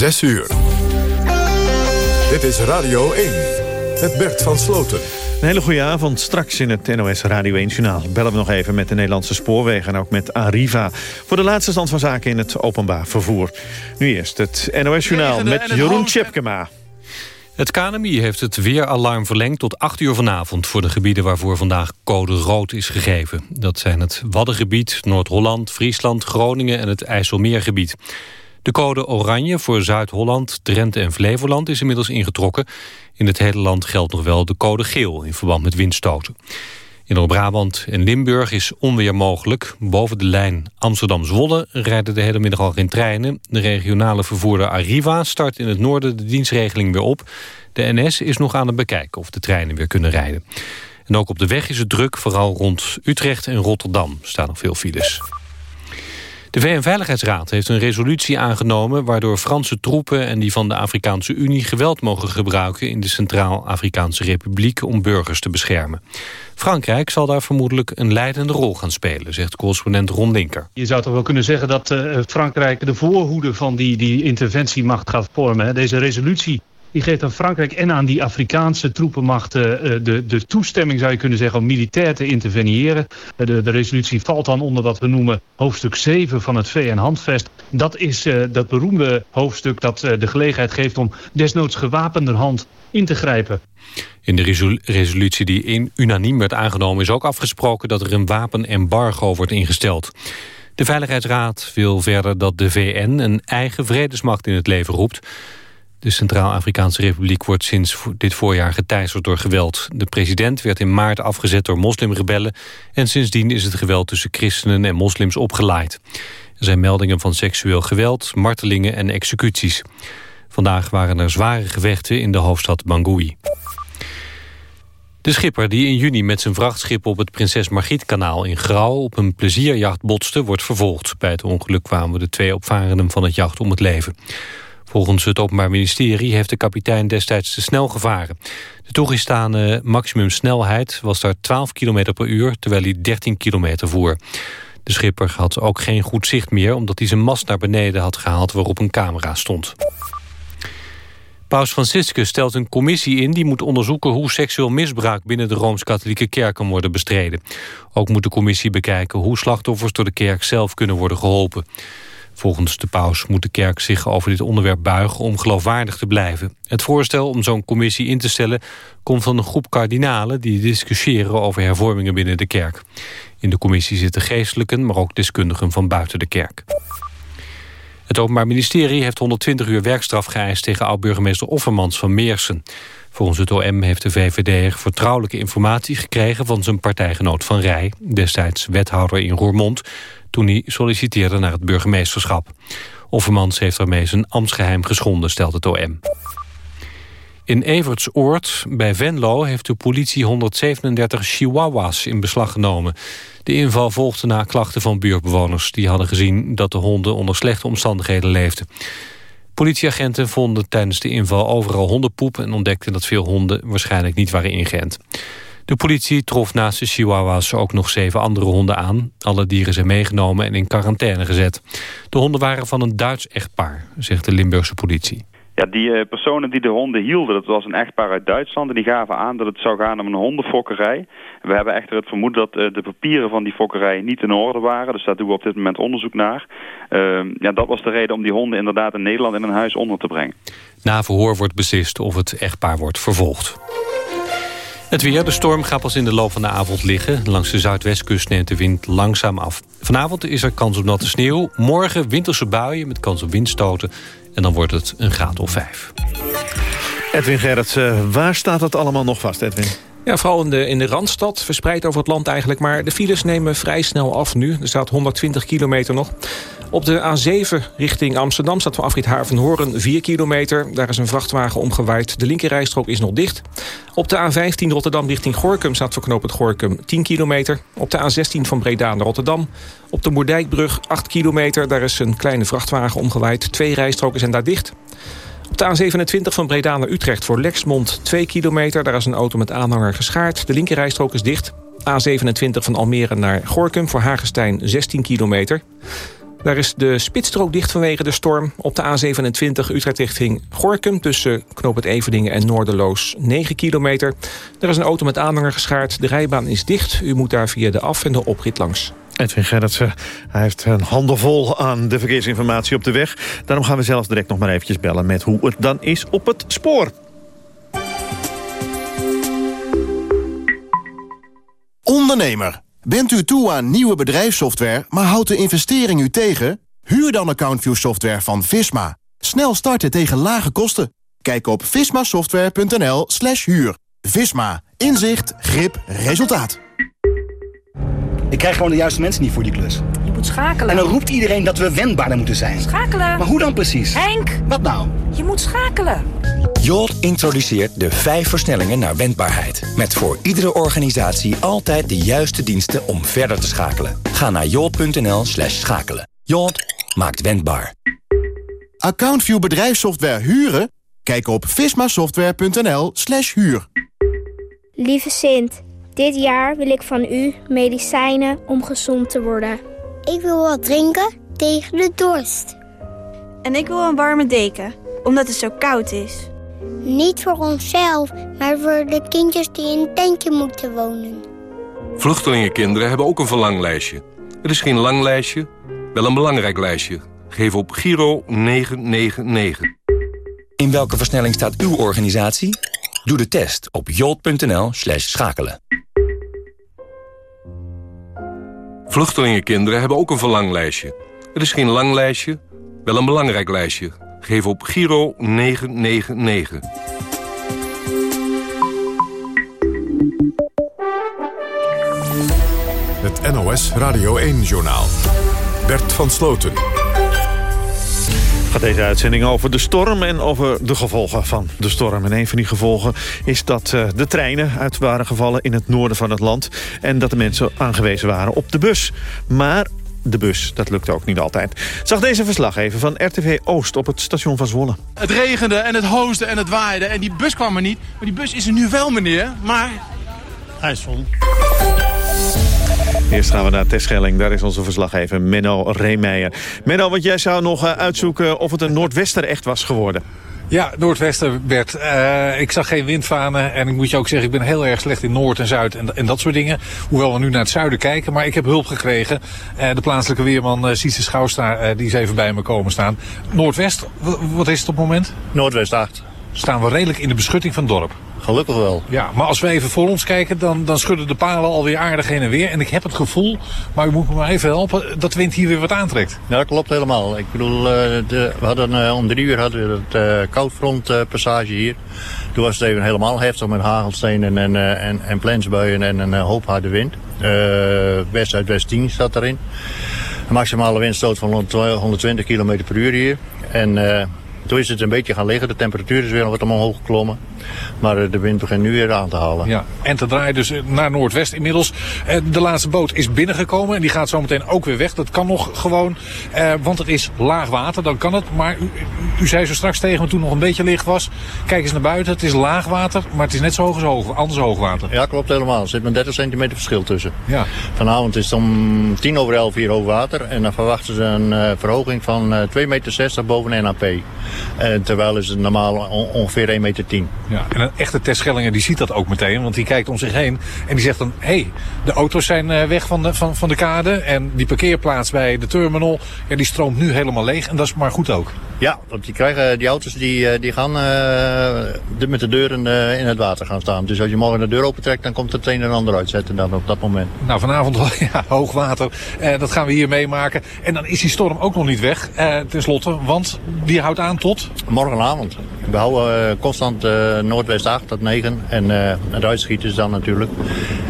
6 uur. Dit is Radio 1 met Bert van Sloten. Een hele goede avond. Straks in het NOS Radio 1 Journaal bellen we nog even met de Nederlandse spoorwegen... en ook met Arriva voor de laatste stand van zaken in het openbaar vervoer. Nu eerst het NOS Journaal met Jeroen Tjepkema. Het KNMI heeft het weeralarm verlengd tot 8 uur vanavond... voor de gebieden waarvoor vandaag code rood is gegeven. Dat zijn het Waddengebied, Noord-Holland, Friesland, Groningen... en het IJsselmeergebied. De code oranje voor Zuid-Holland, Drenthe en Flevoland is inmiddels ingetrokken. In het hele land geldt nog wel de code geel in verband met windstoten. In Noord-Brabant en Limburg is onweer mogelijk. Boven de lijn Amsterdam-Zwolle rijden de hele middag al geen treinen. De regionale vervoerder Arriva start in het noorden de dienstregeling weer op. De NS is nog aan het bekijken of de treinen weer kunnen rijden. En ook op de weg is het druk, vooral rond Utrecht en Rotterdam staan nog veel files. De VN-veiligheidsraad heeft een resolutie aangenomen... waardoor Franse troepen en die van de Afrikaanse Unie... geweld mogen gebruiken in de Centraal-Afrikaanse Republiek... om burgers te beschermen. Frankrijk zal daar vermoedelijk een leidende rol gaan spelen... zegt correspondent Ron Linker. Je zou toch wel kunnen zeggen dat uh, Frankrijk de voorhoede van die, die interventiemacht gaat vormen. Deze resolutie die geeft aan Frankrijk en aan die Afrikaanse troepenmachten uh, de, de toestemming, zou je kunnen zeggen, om militair te interveneren. Uh, de, de resolutie valt dan onder wat we noemen hoofdstuk 7 van het VN-handvest. Dat is uh, dat beroemde hoofdstuk dat de gelegenheid geeft om desnoods gewapenderhand in te grijpen. In de resolutie die in unaniem werd aangenomen is ook afgesproken dat er een wapenembargo wordt ingesteld. De Veiligheidsraad wil verder dat de VN een eigen vredesmacht in het leven roept. De Centraal-Afrikaanse Republiek wordt sinds dit voorjaar geteisterd door geweld. De president werd in maart afgezet door moslimrebellen... en sindsdien is het geweld tussen christenen en moslims opgeleid. Er zijn meldingen van seksueel geweld, martelingen en executies. Vandaag waren er zware gevechten in de hoofdstad Bangui. De schipper die in juni met zijn vrachtschip op het Prinses Margrietkanaal in Grauw op een plezierjacht botste, wordt vervolgd. Bij het ongeluk kwamen de twee opvarenden van het jacht om het leven. Volgens het Openbaar Ministerie heeft de kapitein destijds te snel gevaren. De toegestane maximumsnelheid was daar 12 km per uur... terwijl hij 13 km voer. De schipper had ook geen goed zicht meer... omdat hij zijn mast naar beneden had gehaald waarop een camera stond. Paus Franciscus stelt een commissie in die moet onderzoeken... hoe seksueel misbruik binnen de Rooms-Katholieke Kerk kan worden bestreden. Ook moet de commissie bekijken hoe slachtoffers door de kerk zelf kunnen worden geholpen. Volgens de paus moet de kerk zich over dit onderwerp buigen om geloofwaardig te blijven. Het voorstel om zo'n commissie in te stellen komt van een groep kardinalen die discussiëren over hervormingen binnen de kerk. In de commissie zitten geestelijken, maar ook deskundigen van buiten de kerk. Het Openbaar Ministerie heeft 120 uur werkstraf geëist tegen oud-burgemeester Offermans van Meersen. Volgens het OM heeft de VVD vertrouwelijke informatie gekregen van zijn partijgenoot Van Rij, destijds wethouder in Roermond, toen hij solliciteerde naar het burgemeesterschap. Offermans heeft daarmee zijn ambtsgeheim geschonden, stelt het OM. In Evertsoord bij Venlo heeft de politie 137 chihuahuas in beslag genomen. De inval volgde na klachten van buurtbewoners... die hadden gezien dat de honden onder slechte omstandigheden leefden. Politieagenten vonden tijdens de inval overal hondenpoep... en ontdekten dat veel honden waarschijnlijk niet waren ingeënt. De politie trof naast de chihuahuas ook nog zeven andere honden aan. Alle dieren zijn meegenomen en in quarantaine gezet. De honden waren van een Duits echtpaar, zegt de Limburgse politie. Ja, die uh, personen die de honden hielden, dat was een echtpaar uit Duitsland... en die gaven aan dat het zou gaan om een hondenfokkerij. We hebben echter het vermoeden dat uh, de papieren van die fokkerij niet in orde waren. Dus daar doen we op dit moment onderzoek naar. Uh, ja, dat was de reden om die honden inderdaad in Nederland in een huis onder te brengen. Na verhoor wordt beslist of het echtpaar wordt vervolgd. Het weer, de storm gaat pas in de loop van de avond liggen. Langs de zuidwestkust neemt de wind langzaam af. Vanavond is er kans op natte sneeuw. Morgen winterse buien met kans op windstoten. En dan wordt het een graad of vijf. Edwin Gerrits, waar staat het allemaal nog vast, Edwin? Ja, vooral in de, Randstad, verspreid over het land eigenlijk. Maar de files nemen vrij snel af nu. Er staat 120 kilometer nog. Op de A7 richting Amsterdam staat voor afrit Havenhoorn 4 kilometer. Daar is een vrachtwagen omgewaaid. De linkerrijstrook is nog dicht. Op de A15 Rotterdam richting Gorkum staat voor knooppunt Gorkum 10 kilometer. Op de A16 van Breda naar Rotterdam. Op de Moerdijkbrug 8 kilometer. Daar is een kleine vrachtwagen omgewaaid. Twee rijstroken zijn daar dicht. De A27 van Breda naar Utrecht voor Lexmond 2 kilometer. Daar is een auto met aanhanger geschaard. De linkerrijstrook is dicht. A27 van Almere naar Gorkum voor Hagestein 16 kilometer. Daar is de spitsstrook dicht vanwege de storm. Op de A27 Utrecht richting Gorkum tussen Knoop het Everdingen en Noorderloos 9 kilometer. Er is een auto met aanhanger geschaard. De rijbaan is dicht. U moet daar via de af- en de oprit langs. Edwin Gerritsen, hij heeft een handenvol aan de verkeersinformatie op de weg. Daarom gaan we zelfs direct nog maar eventjes bellen met hoe het dan is op het spoor. Ondernemer, bent u toe aan nieuwe bedrijfssoftware, maar houdt de investering u tegen? Huur dan AccountView software van Visma. Snel starten tegen lage kosten. Kijk op vismasoftware.nl slash huur. Visma. Inzicht, grip, resultaat. Ik krijg gewoon de juiste mensen niet voor die klus. Je moet schakelen. En dan roept iedereen dat we wendbaarder moeten zijn. Schakelen. Maar hoe dan precies? Henk! Wat nou? Je moet schakelen. Jolt introduceert de vijf versnellingen naar wendbaarheid. Met voor iedere organisatie altijd de juiste diensten om verder te schakelen. Ga naar jolt.nl slash schakelen. Jolt maakt wendbaar. AccountView bedrijfssoftware huren? Kijk op vismasoftware.nl slash huur. Lieve Sint, dit jaar wil ik van u medicijnen om gezond te worden. Ik wil wat drinken tegen de dorst. En ik wil een warme deken, omdat het zo koud is. Niet voor onszelf, maar voor de kindjes die in een tentje moeten wonen. Vluchtelingenkinderen hebben ook een verlanglijstje. Het is geen lang lijstje, wel een belangrijk lijstje. Geef op Giro 999. In welke versnelling staat uw organisatie? Doe de test op jolt.nl slash schakelen. Vluchtelingenkinderen hebben ook een verlanglijstje. Het is geen lang lijstje, wel een belangrijk lijstje. Geef op Giro 999. Het NOS Radio 1-journaal. Bert van Sloten. Gaat deze uitzending over de storm en over de gevolgen van de storm. En een van die gevolgen is dat uh, de treinen uit waren gevallen in het noorden van het land... en dat de mensen aangewezen waren op de bus. Maar de bus. Dat lukt ook niet altijd. Zag deze verslag even van RTV Oost op het station van Zwolle. Het regende en het hoosde en het waaide en die bus kwam er niet. Maar die bus is er nu wel, meneer. Maar hij is vol. Eerst gaan we naar Terschelling. Daar is onze verslaggever Menno Reemeijer. Menno, want jij zou nog uh, uitzoeken of het een Noordwester echt was geworden. Ja, Noordwesten, Bert. Uh, ik zag geen windvanen en ik moet je ook zeggen, ik ben heel erg slecht in Noord en Zuid en, en dat soort dingen. Hoewel we nu naar het zuiden kijken, maar ik heb hulp gekregen. Uh, de plaatselijke weerman uh, Sietse Schouwsta, die is even bij me komen staan. Noordwest, wat is het op het moment? Noordwest 8. Staan we redelijk in de beschutting van het dorp. Gelukkig wel. Ja, maar als we even voor ons kijken, dan, dan schudden de palen alweer aardig heen en weer. En ik heb het gevoel, maar u moet me maar even helpen, dat de wind hier weer wat aantrekt. Ja, dat klopt helemaal. Ik bedoel, de, we hadden, om drie uur hadden we het uh, koudfrontpassage hier. Toen was het even helemaal heftig met hagelstenen en, en, en, en plensbuien en een hoop harde wind. Uh, west uit west 10 staat erin. Een maximale windstoot van 120 km per uur hier. En uh, toen is het een beetje gaan liggen. De temperatuur is weer wat omhoog geklommen. Maar de wind begint nu weer aan te halen. Ja, en te draaien dus naar Noordwest inmiddels. De laatste boot is binnengekomen en die gaat zometeen ook weer weg. Dat kan nog gewoon, eh, want het is laag water, dan kan het. Maar u, u zei zo straks tegen me toen nog een beetje licht was. Kijk eens naar buiten, het is laag water, maar het is net zo hoog als hoog, anders hoogwater. Ja, klopt helemaal. Er zit maar 30 centimeter verschil tussen. Ja. Vanavond is het om tien over elf hier hoog water. En dan verwachten ze een verhoging van uh, 2,60 meter boven NAP. En terwijl is het normaal on ongeveer 1,10 meter. Ja, en een echte Terschellinger die ziet dat ook meteen. Want die kijkt om zich heen en die zegt dan... hé, hey, de auto's zijn weg van de, van, van de kade. En die parkeerplaats bij de terminal... Ja, die stroomt nu helemaal leeg. En dat is maar goed ook. Ja, want die, krijgen, die auto's die, die gaan uh, met de deuren uh, in het water gaan staan. Dus als je morgen de deur opentrekt... dan komt het een en ander uitzetten dan op dat moment. Nou, vanavond ja, hoog water. Uh, dat gaan we hier meemaken. En dan is die storm ook nog niet weg. ten slotte, want die houdt aan tot... Morgenavond. We houden constant noordwest 8 tot 9. En het uitschieten is dan natuurlijk.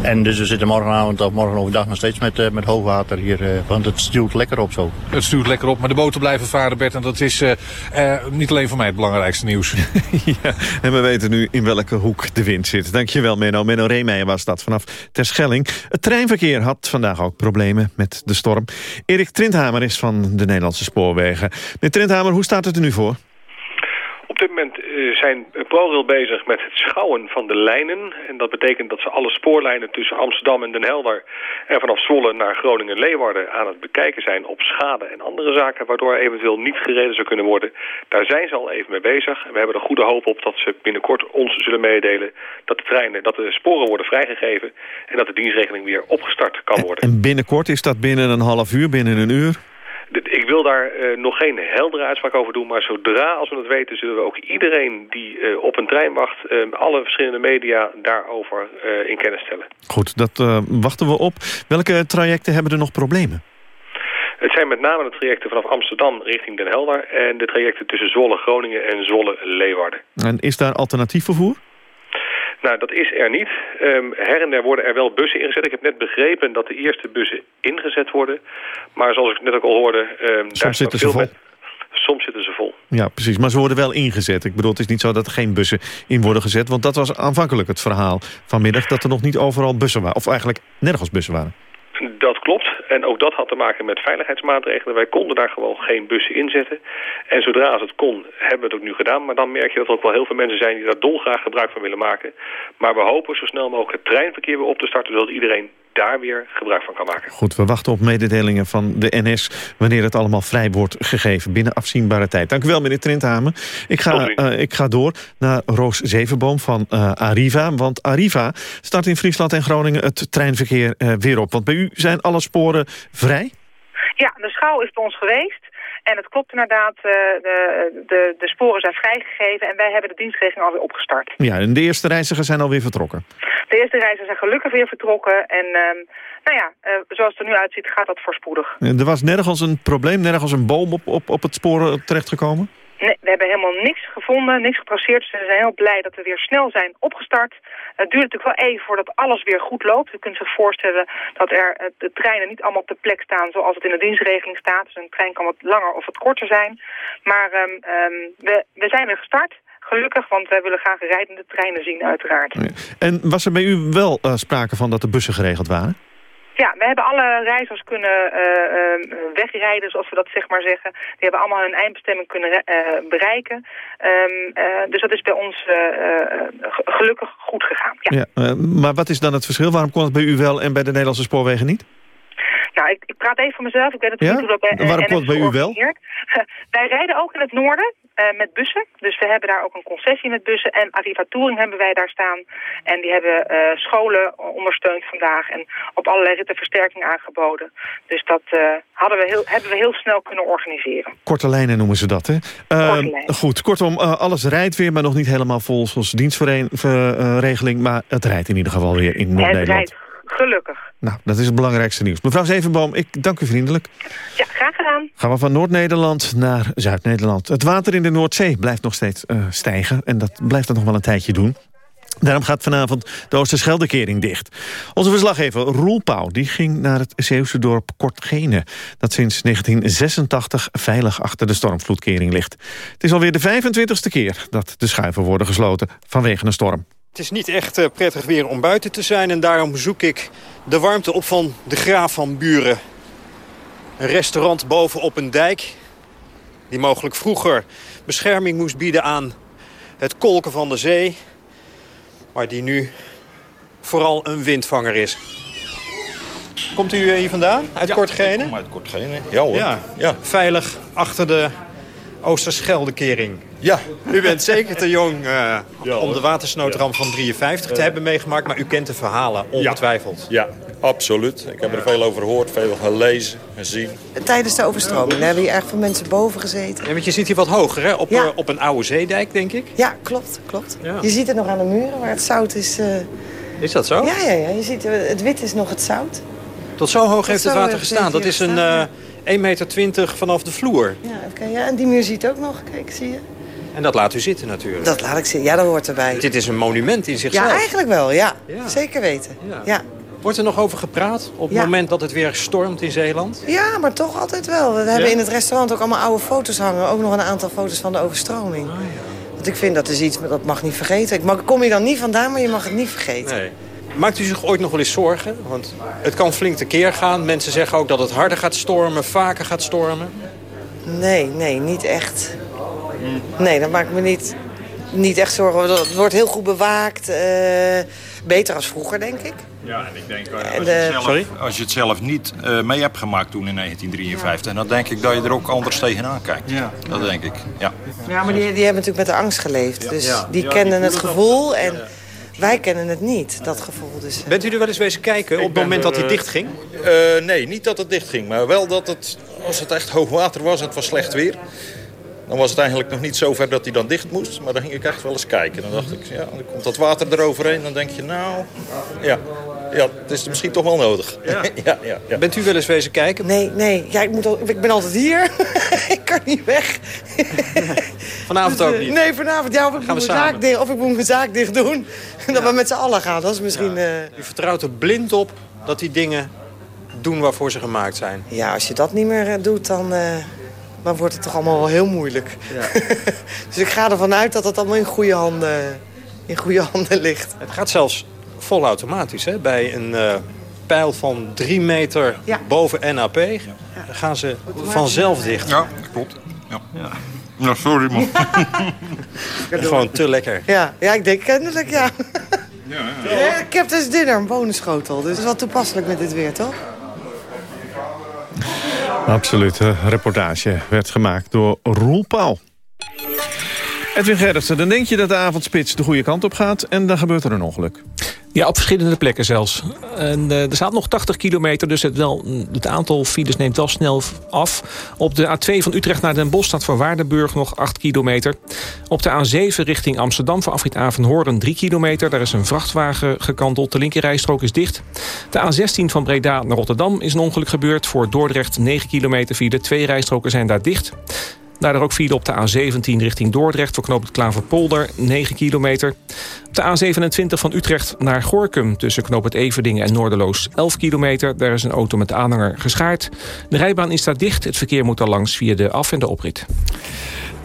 En dus we zitten morgenavond of morgen overdag nog steeds met, uh, met hoogwater hier. Uh, want het stuurt lekker op zo. Het stuurt lekker op, maar de boten blijven varen, Bert. En dat is uh, niet alleen voor mij het belangrijkste nieuws. ja, en we weten nu in welke hoek de wind zit. Dankjewel, Menno. Menno Reemeijer was dat vanaf Terschelling. Het treinverkeer had vandaag ook problemen met de storm. Erik Trindhamer is van de Nederlandse Spoorwegen. Meneer Trindhamer, hoe staat het er nu voor? Dit moment uh, zijn ProRail bezig met het schouwen van de lijnen. En dat betekent dat ze alle spoorlijnen tussen Amsterdam en Den Helder... en vanaf Zwolle naar Groningen-Leeuwarden aan het bekijken zijn op schade en andere zaken... waardoor eventueel niet gereden zou kunnen worden. Daar zijn ze al even mee bezig. En we hebben er goede hoop op dat ze binnenkort ons zullen meedelen... dat de treinen, dat de sporen worden vrijgegeven... en dat de dienstregeling weer opgestart kan worden. En binnenkort is dat binnen een half uur, binnen een uur? Ik wil daar uh, nog geen heldere uitspraak over doen, maar zodra als we het weten... zullen we ook iedereen die uh, op een trein wacht, uh, alle verschillende media daarover in kennis stellen. Goed, dat wachten we op. Welke trajecten hebben er nog problemen? Het zijn met name de trajecten vanaf Amsterdam richting Den Helder... en de trajecten tussen Zwolle, Groningen en Zwolle-Leeuwarden. En is daar alternatief vervoer? Nou, dat is er niet. Um, her en der worden er wel bussen ingezet. Ik heb net begrepen dat de eerste bussen ingezet worden. Maar zoals ik net ook al hoorde... Um, Soms daar zitten ze vol. Met... Soms zitten ze vol. Ja, precies. Maar ze worden wel ingezet. Ik bedoel, het is niet zo dat er geen bussen in worden gezet. Want dat was aanvankelijk het verhaal vanmiddag... dat er nog niet overal bussen waren. Of eigenlijk nergens bussen waren. En ook dat had te maken met veiligheidsmaatregelen. Wij konden daar gewoon geen bussen inzetten. En zodra als het kon, hebben we het ook nu gedaan. Maar dan merk je dat er ook wel heel veel mensen zijn die daar dolgraag gebruik van willen maken. Maar we hopen zo snel mogelijk het treinverkeer weer op te starten... zodat iedereen daar weer gebruik van kan maken. Goed, we wachten op mededelingen van de NS... wanneer het allemaal vrij wordt gegeven binnen afzienbare tijd. Dank u wel, meneer Trenthamen. Ik ga, uh, ik ga door naar Roos Zevenboom van uh, Arriva. Want Arriva start in Friesland en Groningen het treinverkeer uh, weer op. Want bij u zijn alle sporen vrij? Ja, de schouw is bij ons geweest. En het klopt inderdaad, de, de, de sporen zijn vrijgegeven en wij hebben de dienstregeling alweer opgestart. Ja, en de eerste reizigers zijn alweer vertrokken? De eerste reizigers zijn gelukkig weer vertrokken en uh, nou ja, uh, zoals het er nu uitziet gaat dat voorspoedig. Er was nergens een probleem, nergens een boom op, op, op het sporen terechtgekomen? Nee, we hebben helemaal niks gevonden, niks getraceerd. Dus we zijn heel blij dat we weer snel zijn opgestart. Het duurt natuurlijk wel even voordat alles weer goed loopt. U kunt zich voorstellen dat er eh, de treinen niet allemaal op de plek staan zoals het in de dienstregeling staat. Dus een trein kan wat langer of wat korter zijn. Maar um, um, we, we zijn weer gestart. Gelukkig, want wij willen graag rijdende treinen zien uiteraard. En was er bij u wel uh, sprake van dat de bussen geregeld waren? Ja, we hebben alle reizigers kunnen uh, uh, wegrijden, zoals we dat zeg maar zeggen. Die hebben allemaal hun eindbestemming kunnen uh, bereiken. Um, dus dat is bij ons gelukkig goed gegaan. Ja. ja maar wat is dan het verschil? Waarom kon het bij u wel en bij de Nederlandse spoorwegen niet? Nou, ik, ik praat even voor mezelf. Ik weet natuurlijk ja? niet hoe dat bij Waarom komt het bij u wel? Wij rijden ook in het noorden. Uh, met bussen. Dus we hebben daar ook een concessie met bussen. En Arriva Touring hebben wij daar staan. En die hebben uh, scholen ondersteund vandaag. En op allerlei ritten versterking aangeboden. Dus dat uh, hadden we heel, hebben we heel snel kunnen organiseren. Korte lijnen noemen ze dat, hè? goed, kortom, alles rijdt weer, maar nog niet helemaal vol zoals dienstregeling. maar het rijdt in ieder geval weer in Noord-Nederland. Gelukkig. Nou, dat is het belangrijkste nieuws. Mevrouw Zevenboom, ik dank u vriendelijk. Ja, graag gedaan. Gaan we van Noord-Nederland naar Zuid-Nederland. Het water in de Noordzee blijft nog steeds uh, stijgen. En dat blijft dat nog wel een tijdje doen. Daarom gaat vanavond de Oosterscheldekering dicht. Onze verslaggever Roel Pauw die ging naar het Zeeuwse dorp Kortgene... dat sinds 1986 veilig achter de stormvloedkering ligt. Het is alweer de 25e keer dat de schuiven worden gesloten vanwege een storm. Het is niet echt uh, prettig weer om buiten te zijn... en daarom zoek ik de warmte op van de Graaf van Buren. Een restaurant bovenop een dijk... die mogelijk vroeger bescherming moest bieden aan het kolken van de zee... maar die nu vooral een windvanger is. Komt u hier vandaan, uit ja, Kortgene? uit Kortgene, ja hoor. Ja, ja. Veilig achter de Oosterscheldekering. Ja. U bent zeker te jong uh, ja, om de watersnoodramp van 53 te hebben meegemaakt... maar u kent de verhalen, ongetwijfeld. Ja, absoluut. Ik heb er veel over gehoord, veel gelezen, gezien. Tijdens de overstroming hebben hier erg veel mensen boven gezeten. Ja, want je zit hier wat hoger, hè? Op, uh, op een oude zeedijk, denk ik. Ja, klopt, klopt. Je ziet het nog aan de muren waar het zout is... Uh... Is dat zo? Ja, ja, ja. Je ziet, het wit is nog het zout. Tot zo hoog heeft het water gestaan. Dat is een... 1,20 meter vanaf de vloer. Ja, okay, ja, en die muur ziet ook nog. Kijk, zie je? En dat laat u zitten natuurlijk. Dat laat ik zitten. Ja, dat hoort erbij. Dit is een monument in zichzelf. Ja, eigenlijk wel. Ja. Zeker weten. Ja. Wordt er nog over gepraat op het moment dat het weer stormt in Zeeland? Ja, maar toch altijd wel. We hebben in het restaurant ook allemaal oude foto's hangen. Ook nog een aantal foto's van de overstroming. Oh, Want ik vind dat is iets, dat mag niet vergeten. Ik mag, kom je dan niet vandaan, maar je mag het niet vergeten. Nee. Maakt u zich ooit nog wel eens zorgen? Want het kan flink tekeer gaan. Mensen zeggen ook dat het harder gaat stormen, vaker gaat stormen. Nee, nee, niet echt. Nee, dat maakt me niet, niet echt zorgen. Het wordt heel goed bewaakt. eh, beter als vroeger, denk ik. Ja, en ik denk, En als, je het zelf, Sorry? als je het zelf niet eh, mee hebt gemaakt toen in 1953... dan denk ik dat je er ook anders tegenaan kijkt. Ja. Dat denk ik, ja. Ja, maar die, die hebben natuurlijk met de angst geleefd. Dus Ja. die die het gevoel en wij kennen het niet, dat gevoel. Dus, eh. Bent u er wel eens wezen kijken op het moment dat hij dicht ging? Eh, nee, niet dat het dicht ging, maar wel dat het, als het echt hoog water was, het was slecht weer... dan was het eigenlijk nog niet zo ver dat hij dan dicht moest. Maar dan ging ik echt wel eens kijken. Dan dacht ik, ja, dan komt dat water eroverheen. Dan denk je, nou, ja, ja het is misschien toch wel nodig. Ja. ja, ja, Bent u wel eens wezen kijken? Nee, nee. Ja, ik, moet al, ik ben altijd hier. ik kan niet weg. Vanavond Dus, ook niet? Nee, vanavond. Ja, of ik, Gaan moet we mijn zaak dicht, of ik moet mijn zaak dicht doen. En dat we met z'n allen gaan. Dat is misschien... eh, U vertrouwt er blind op dat die dingen doen waarvoor ze gemaakt zijn. Ja, als je dat niet meer eh, doet, dan, eh, dan wordt het toch allemaal wel heel moeilijk. dus ik ga ervan uit dat het allemaal in goede handen, in goede handen ligt. Het gaat zelfs volautomatisch. Hè? Bij een eh, pijl van drie meter boven NAP dan gaan ze vanzelf dicht. Ja, dat klopt. Ja. Ja. sorry man. Gewoon te lekker. Ja, ja ik denk kennelijk, ja. ja. Captain's Dinner, een bonusschotel. Dus dat is wel toepasselijk met dit weer, toch? Absoluut. Reportage werd gemaakt door Roel Pauw. Edwin Gerritsen, dan denk je dat de avondspits de goede kant op gaat... en dan gebeurt er een ongeluk. Ja, op verschillende plekken zelfs. En, eh, er staat nog 80 kilometer, dus het, wel, het aantal files neemt wel snel af. Op de A2 van Utrecht naar Den Bosch staat voor Waardenburg nog 8 kilometer. Op de A7 richting Amsterdam voor afrit Avenhoorn 3 kilometer. Daar is een vrachtwagen gekanteld, de linkerrijstrook is dicht. De A16 van Breda naar Rotterdam is een ongeluk gebeurd. Voor Dordrecht 9 kilometer file, twee rijstroken zijn daar dicht. Daardoor ook file op de A17 richting Dordrecht... voor knoop het Klaverpolder, 9 kilometer. Op de A27 van Utrecht naar Gorkum... tussen knoop het Everdingen en Noorderloos, 11 kilometer. Daar is een auto met aanhanger geschaard. De rijbaan is daar dicht. Het verkeer moet al langs via de af- en de oprit.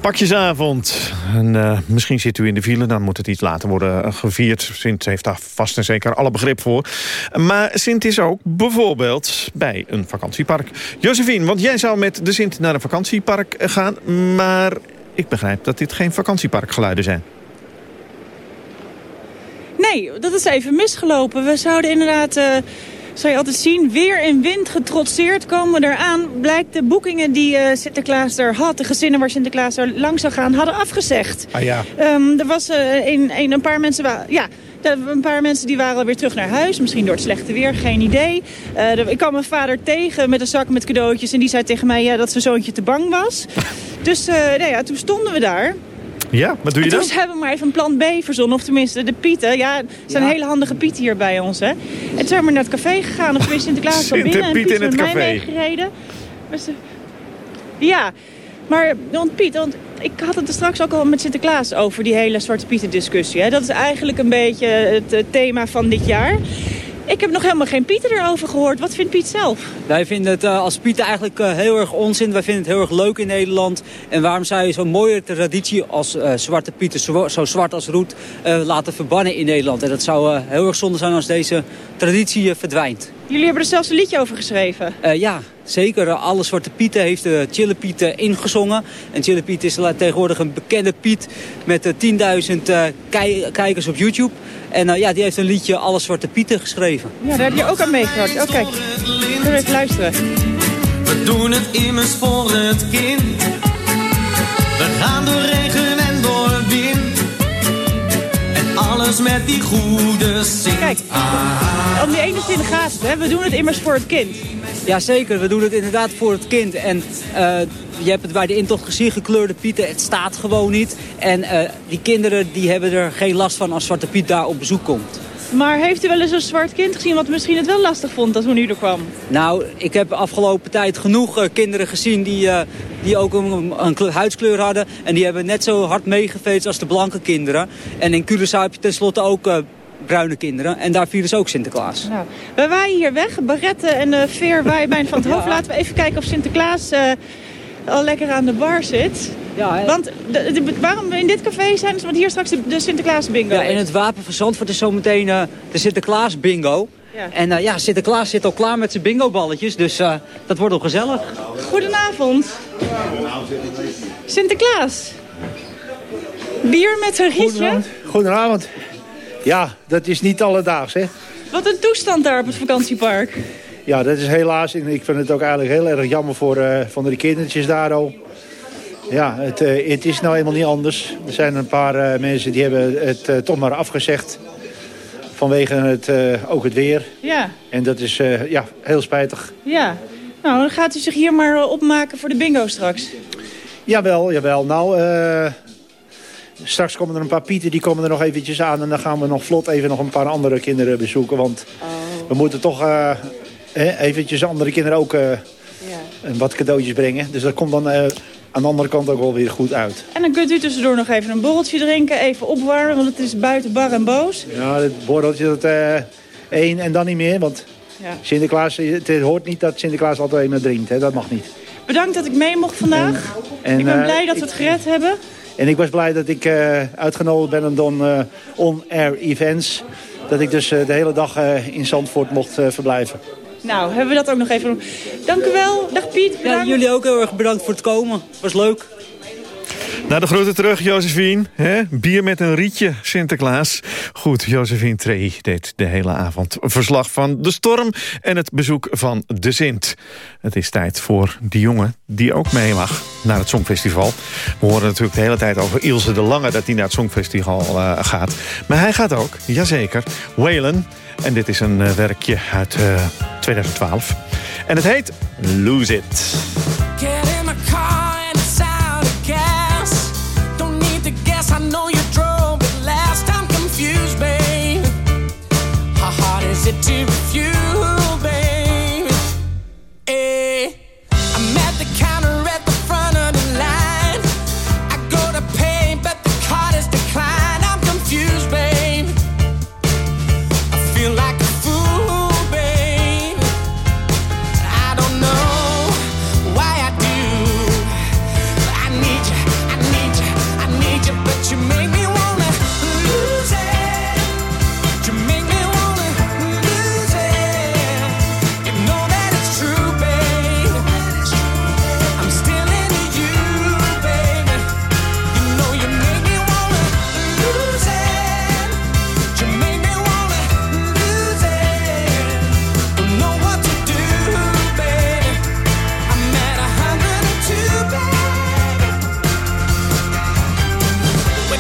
Pakjesavond. En, eh, misschien zit u in de file, dan moet het iets later worden eh, gevierd. Sint heeft daar vast en zeker alle begrip voor. Maar Sint is ook bijvoorbeeld bij een vakantiepark. Josephine, want jij zou met de Sint naar een vakantiepark eh, gaan... maar ik begrijp dat dit geen vakantieparkgeluiden zijn. Nee, dat is even misgelopen. We zouden inderdaad, zou je altijd zien, weer in wind getrotseerd komen we eraan. Blijkt de boekingen die eh, Sinterklaas er had, de gezinnen waar Sinterklaas er langs zou gaan, hadden afgezegd. Ah ja. Ehm, er was eh, een, een, een paar mensen... Ja, een paar mensen die waren weer terug naar huis. Misschien door het slechte weer, geen idee. Eh, ik kwam mijn vader tegen met een zak met cadeautjes. En die zei tegen mij ja, dat zijn zoontje te bang was. dus nou ja, toen stonden we daar. Ja, wat doe je En dan? toen hebben we maar even een plan B verzonnen. Of tenminste, de Pieten. Ja, er zijn hele handige Pieten hier bij ons. Hè. En toen zijn we naar het café gegaan. Of tenminste, Sinterklaas kwam en binnen. En Piet in is het met mij café. meegereden. Maar ze- Ja, maar want Piet, want ik had het er straks ook al met Sinterklaas over die hele Zwarte Pieten discussie. Hè. Dat is eigenlijk een beetje het eh, thema van dit jaar. Ik heb nog helemaal geen Pieter erover gehoord. Wat vindt Piet zelf? Wij vinden het eh, als Pieten eigenlijk eh, heel erg onzin. Wij vinden het heel erg leuk in Nederland. En waarom zou je zo'n mooie traditie als eh, Zwarte Pieten, zo, zo zwart als roet, laten verbannen in Nederland? En dat zou heel erg zonde zijn als deze traditie verdwijnt. Jullie hebben er zelfs een liedje over geschreven. Ja, zeker. Eh, Alle Zwarte Pieten heeft de Chille Piet eh, ingezongen. En Chille Piet is tegenwoordig een bekende Piet met eh, 10.000 eh, kei- kijkers op YouTube. En eh, ja, die heeft een liedje Alle Zwarte Pieten geschreven. Ja, daar heb je ook aan meegewerkt. Oh, kijk. We even luisteren? We doen het immers voor het kind. We gaan door Met die goede zin. Kijk, om die enigszins gaat het, hè? We doen het immers voor het kind. Jazeker, we doen het inderdaad voor het kind. En eh, je hebt het bij de intocht gezien, gekleurde pieten. Het staat gewoon niet. En eh, die kinderen die hebben er geen last van als Zwarte Piet daar op bezoek komt. Maar heeft u wel eens een zwart kind gezien wat misschien het wel lastig vond als toen u er kwam? Nou, ik heb afgelopen tijd genoeg eh, kinderen gezien die, eh, die ook een, een kleur- huidskleur hadden. En die hebben net zo hard meegefeest als de blanke kinderen. En in Curaçao heb je tenslotte ook eh, bruine kinderen. En daar vieren ze ook Sinterklaas. Nou, wij waaien hier weg. Barretten en veer waaien van het hoofd. Laten we even kijken of Sinterklaas al lekker aan de bar zit. Ja, Want de- de- waarom we in dit café zijn, is omdat hier straks de, de Sinterklaas bingo Ja, in het Wapen van Zandvoort is zometeen eh, de Sinterklaas bingo. Ja. En eh, ja, Sinterklaas zit al klaar met zijn bingo balletjes. Dus eh, dat wordt al gezellig. Goedenavond. Sinterklaas. Bier met een rietje? Goedenavond. Goedenavond. Ja, dat is niet alledaags, hè? Wat een toestand daar op het vakantiepark. Ja, dat is helaas. En ik vind het ook eigenlijk heel erg jammer voor uh, van de kindertjes daar al. Ja, het, uh, het, is nou eenmaal niet anders. Er zijn een paar uh, mensen die hebben het toch maar afgezegd. Vanwege het, ook het weer. Ja. En dat is ja, heel spijtig. Ja. Nou, dan gaat u zich hier maar opmaken voor de bingo straks. Jawel, jawel. Nou, straks komen er een paar pieten, die komen er nog eventjes aan. En dan gaan we nog vlot even nog een paar andere kinderen bezoeken. Want oh. we moeten toch eventjes andere kinderen ook ja. wat cadeautjes brengen. Dus dat komt dan aan de andere kant ook wel weer goed uit. En dan kunt u tussendoor nog even een borreltje drinken, even opwarmen, want het is buiten bar en boos. Ja, het borreltje, dat uh, één en dan niet meer, want ja. Sinterklaas, het hoort niet dat Sinterklaas altijd even drinkt, hè? dat mag niet. Bedankt dat ik mee mocht vandaag. En, ik ben blij uh, dat we het gered hebben. En ik was blij dat ik uh, uitgenodigd ben aan Don On-Air Events. Dat ik dus de hele dag in Zandvoort mocht verblijven. Nou, hebben we dat ook nog even doen. Dank u wel. Dag Piet. Ja, jullie ook heel erg bedankt voor het komen. Was leuk. Naar de grote terug, Josephine. Hè? Bier met een rietje, Sinterklaas. Goed, Josephine Tree deed de hele avond verslag van de storm... en het bezoek van de Sint. Het is tijd voor die jongen die ook mee mag naar het Songfestival. We horen natuurlijk de hele tijd over Ilse de Lange... dat hij naar het Songfestival uh, gaat. Maar hij gaat ook, jazeker, Waylon... En dit is een uh, werkje uit uh, 2012. En het heet Lose It. My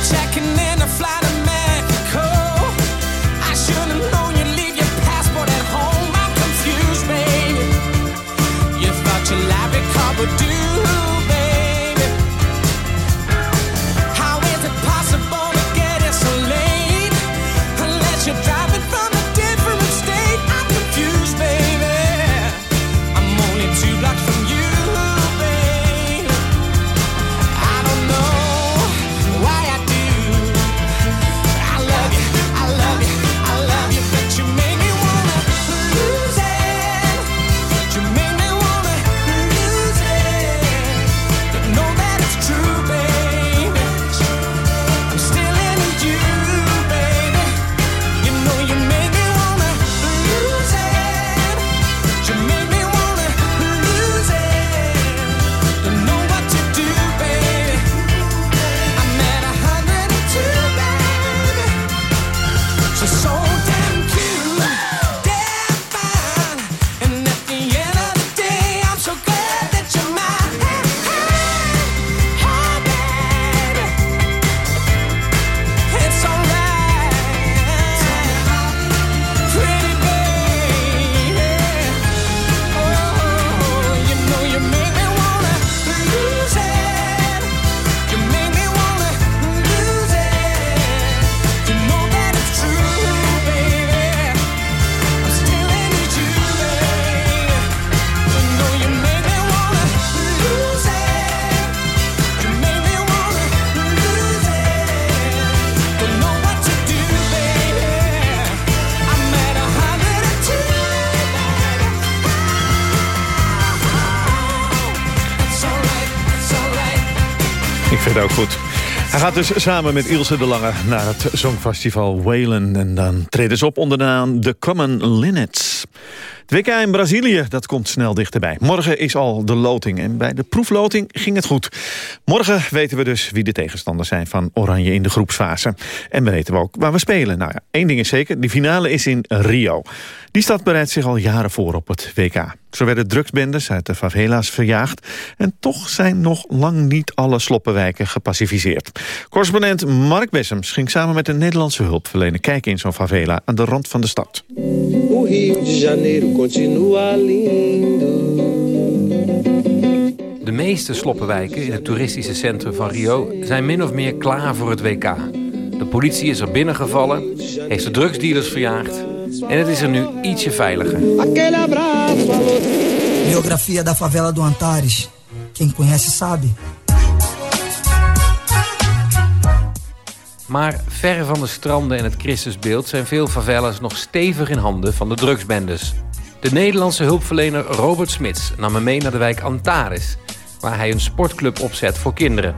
checking in Ik vind het ook goed. Hij gaat dus samen met Ilse de Lange naar het Songfestival Whalen. En dan treden ze op onder de The Common Linnets. Het WK in Brazilië, dat komt snel dichterbij. Morgen is al de loting en bij de proefloting ging het goed. Morgen weten we dus wie de tegenstanders zijn van Oranje in de groepsfase. En we weten we ook waar we spelen. Nou ja, één ding is zeker, de finale is in Rio. Die stad bereidt zich al jaren voor op het WK. Zo werden drugsbendes uit de favela's verjaagd... en toch zijn nog lang niet alle sloppenwijken gepacificeerd. Correspondent Mark Bessems ging samen met een Nederlandse hulpverlener... kijken in zo'n favela aan de rand van de stad. Rio de Janeiro continua lindo. De meeste sloppenwijken in het toeristische centrum van Rio... zijn min of meer klaar voor het WK. De politie is er binnengevallen, heeft de drugsdealers verjaagd... en het is er nu ietsje veiliger. Biografia da favela do Antares. Quem conhece sabe. Maar ver van de stranden en het Christusbeeld... zijn veel favelas nog stevig in handen van de drugsbendes. De Nederlandse hulpverlener Robert Smits nam me mee naar de wijk Antares... waar hij een sportclub opzet voor kinderen.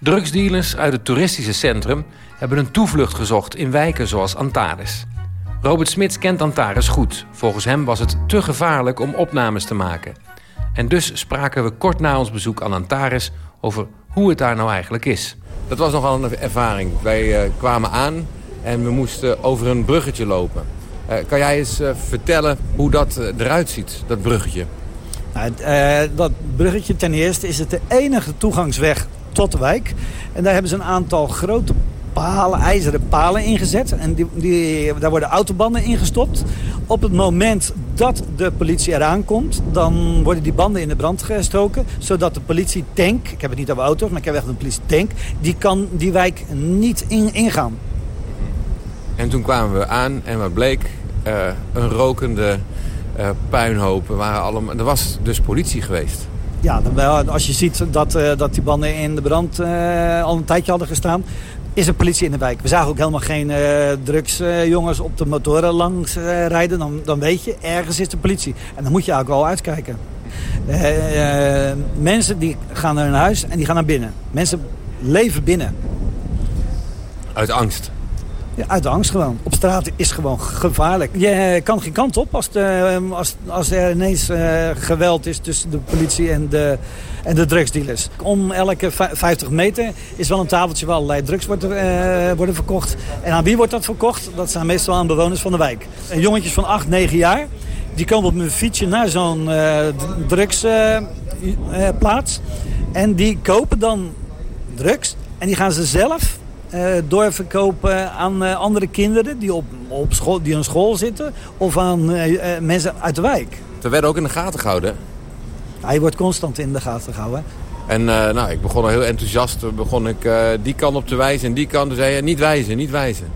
Drugsdealers uit het toeristische centrum hebben een toevlucht gezocht in wijken zoals Antares. Robert Smits kent Antares goed. Volgens hem was het te gevaarlijk om opnames te maken. En dus spraken we kort na ons bezoek aan Antares over hoe het daar nou eigenlijk is. Dat was nogal een ervaring. Wij uh, kwamen aan en we moesten over een bruggetje lopen. Uh, kan jij eens uh, vertellen hoe dat eruit ziet, dat bruggetje? Nou, dat bruggetje ten eerste is het de enige toegangsweg tot de wijk. En daar hebben ze een aantal grote palen, ijzeren palen ingezet. En die, die, daar worden autobanden ingestopt. Op het moment dat de politie eraan komt, dan worden die banden in de brand gestoken. Zodat de politietank, ik heb het niet over auto's, maar ik heb echt een politietank, die kan die wijk niet in, ingaan. En toen kwamen we aan en wat bleek? Uh, een rokende uh, puinhoop. Waren allemaal, er was dus politie geweest. Ja, als je ziet dat, uh, dat die banden in de brand al een tijdje hadden gestaan is er politie in de wijk. We zagen ook helemaal geen uh, drugsjongens uh, op de motoren langs uh, rijden. Dan, dan weet je, ergens is de politie. En dan moet je ook wel uitkijken. mensen die gaan naar hun huis en die gaan naar binnen. Mensen leven binnen. Uit angst? Ja, uit angst gewoon. Op straat is gewoon gevaarlijk. Je kan geen kant op als, de, als, als er ineens uh, geweld is tussen de politie en de, en de drugsdealers. Om elke 50 meter is wel een tafeltje waar allerlei drugs worden, uh, worden verkocht. En aan wie wordt dat verkocht? Dat zijn meestal aan bewoners van de wijk. En jongetjes van 8, 9 jaar, die komen op een fietsje naar zo'n drugsplaats. en die kopen dan drugs en die gaan ze zelf doorverkopen aan uh, andere kinderen die op, op school, die aan school zitten of aan uh, mensen uit de wijk. Ze werden ook in de gaten gehouden? Hij wordt constant in de gaten gehouden. En nou, ik begon al heel enthousiast, begon ik die kant op te wijzen en die kant. Toen zei je, niet wijzen, niet wijzen.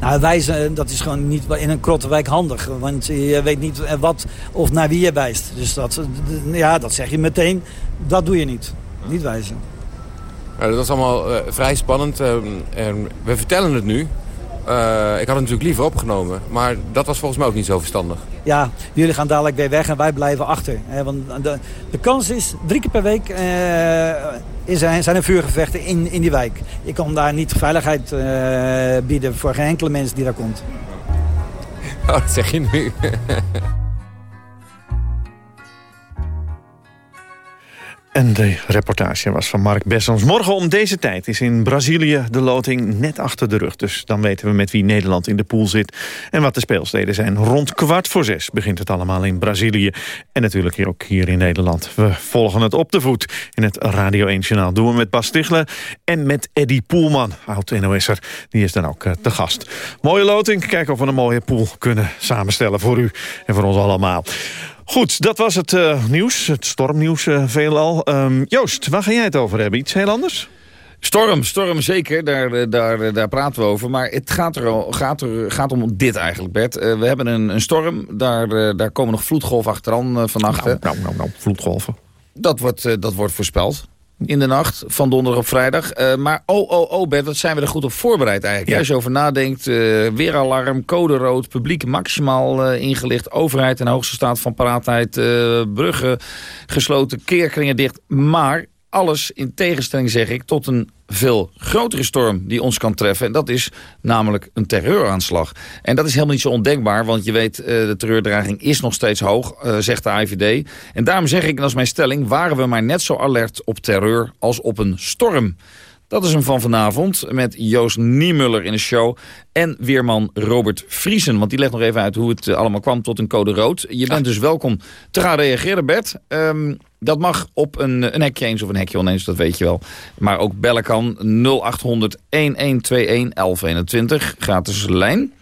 Nou, wijzen, dat is gewoon niet in een Krottenwijk handig. Want je weet niet wat of naar wie je wijst. Dus dat, ja, dat zeg je meteen, dat doe je niet. Niet wijzen. Nou, dat was allemaal uh, vrij spannend. Uh, en we vertellen het nu. Uh, ik had het natuurlijk liever opgenomen. Maar dat was volgens mij ook niet zo verstandig. Ja, jullie gaan dadelijk weer weg en wij blijven achter. Hè, want de, de kans is, drie keer per week is er, zijn er vuurgevechten in, in die wijk. Ik kan daar niet veiligheid bieden voor geen enkele mens die daar komt. Oh, dat zeg je nu. En de reportage was van Mark Bessons. Morgen om deze tijd is in Brazilië de loting net achter de rug. Dus dan weten we met wie Nederland in de pool zit. En wat de speelsteden zijn. Rond kwart voor zes begint het allemaal in Brazilië. En natuurlijk hier ook hier in Nederland. We volgen het op de voet in het Radio 1 Journaal. Doen we met Bas Stigler en met Eddie Poelman, oud-NOS'er. Die is dan ook te gast. Mooie loting. Kijken of we een mooie pool kunnen samenstellen voor u en voor ons allemaal. Goed, dat was het uh, nieuws. Het stormnieuws uh, veelal. Um, Joost, waar ga jij het over hebben? Iets heel anders? Storm, storm zeker, daar, daar, daar praten we over. Maar het gaat, er, gaat, er, gaat om dit eigenlijk, Bert. Uh, we hebben een, een storm, daar, daar komen nog vloedgolven achteraan vannacht. Nou, nou, nou, nou, vloedgolven. Dat wordt, dat wordt voorspeld in de nacht van donderdag op vrijdag. Uh, maar oh, oh, oh Bert, wat zijn we er goed op voorbereid eigenlijk. Ja. Als je over nadenkt, uh, weeralarm, code rood, publiek maximaal uh, ingelicht... overheid en hoogste staat van paraatheid, bruggen gesloten, keerkringen dicht. Maar alles in tegenstelling, zeg ik, tot een veel grotere storm die ons kan treffen. En dat is namelijk een terreuraanslag. En dat is helemaal niet zo ondenkbaar, want je weet, uh, de terreurdraging is nog steeds hoog, uh, zegt de IVD. En daarom zeg ik, en dat is mijn stelling, waren we maar net zo alert op terreur als op een storm. Dat is hem van vanavond met Joost Niemuller in de show. En weerman Robert Vriesen. Want die legt nog even uit hoe het allemaal kwam tot een code rood. Je bent dus welkom te gaan reageren, Bert. Um, dat mag op een, een hekje eens of een hekje oneens, dat weet je wel. Maar ook bellen kan 0800 1121 1121. Gratis lijn.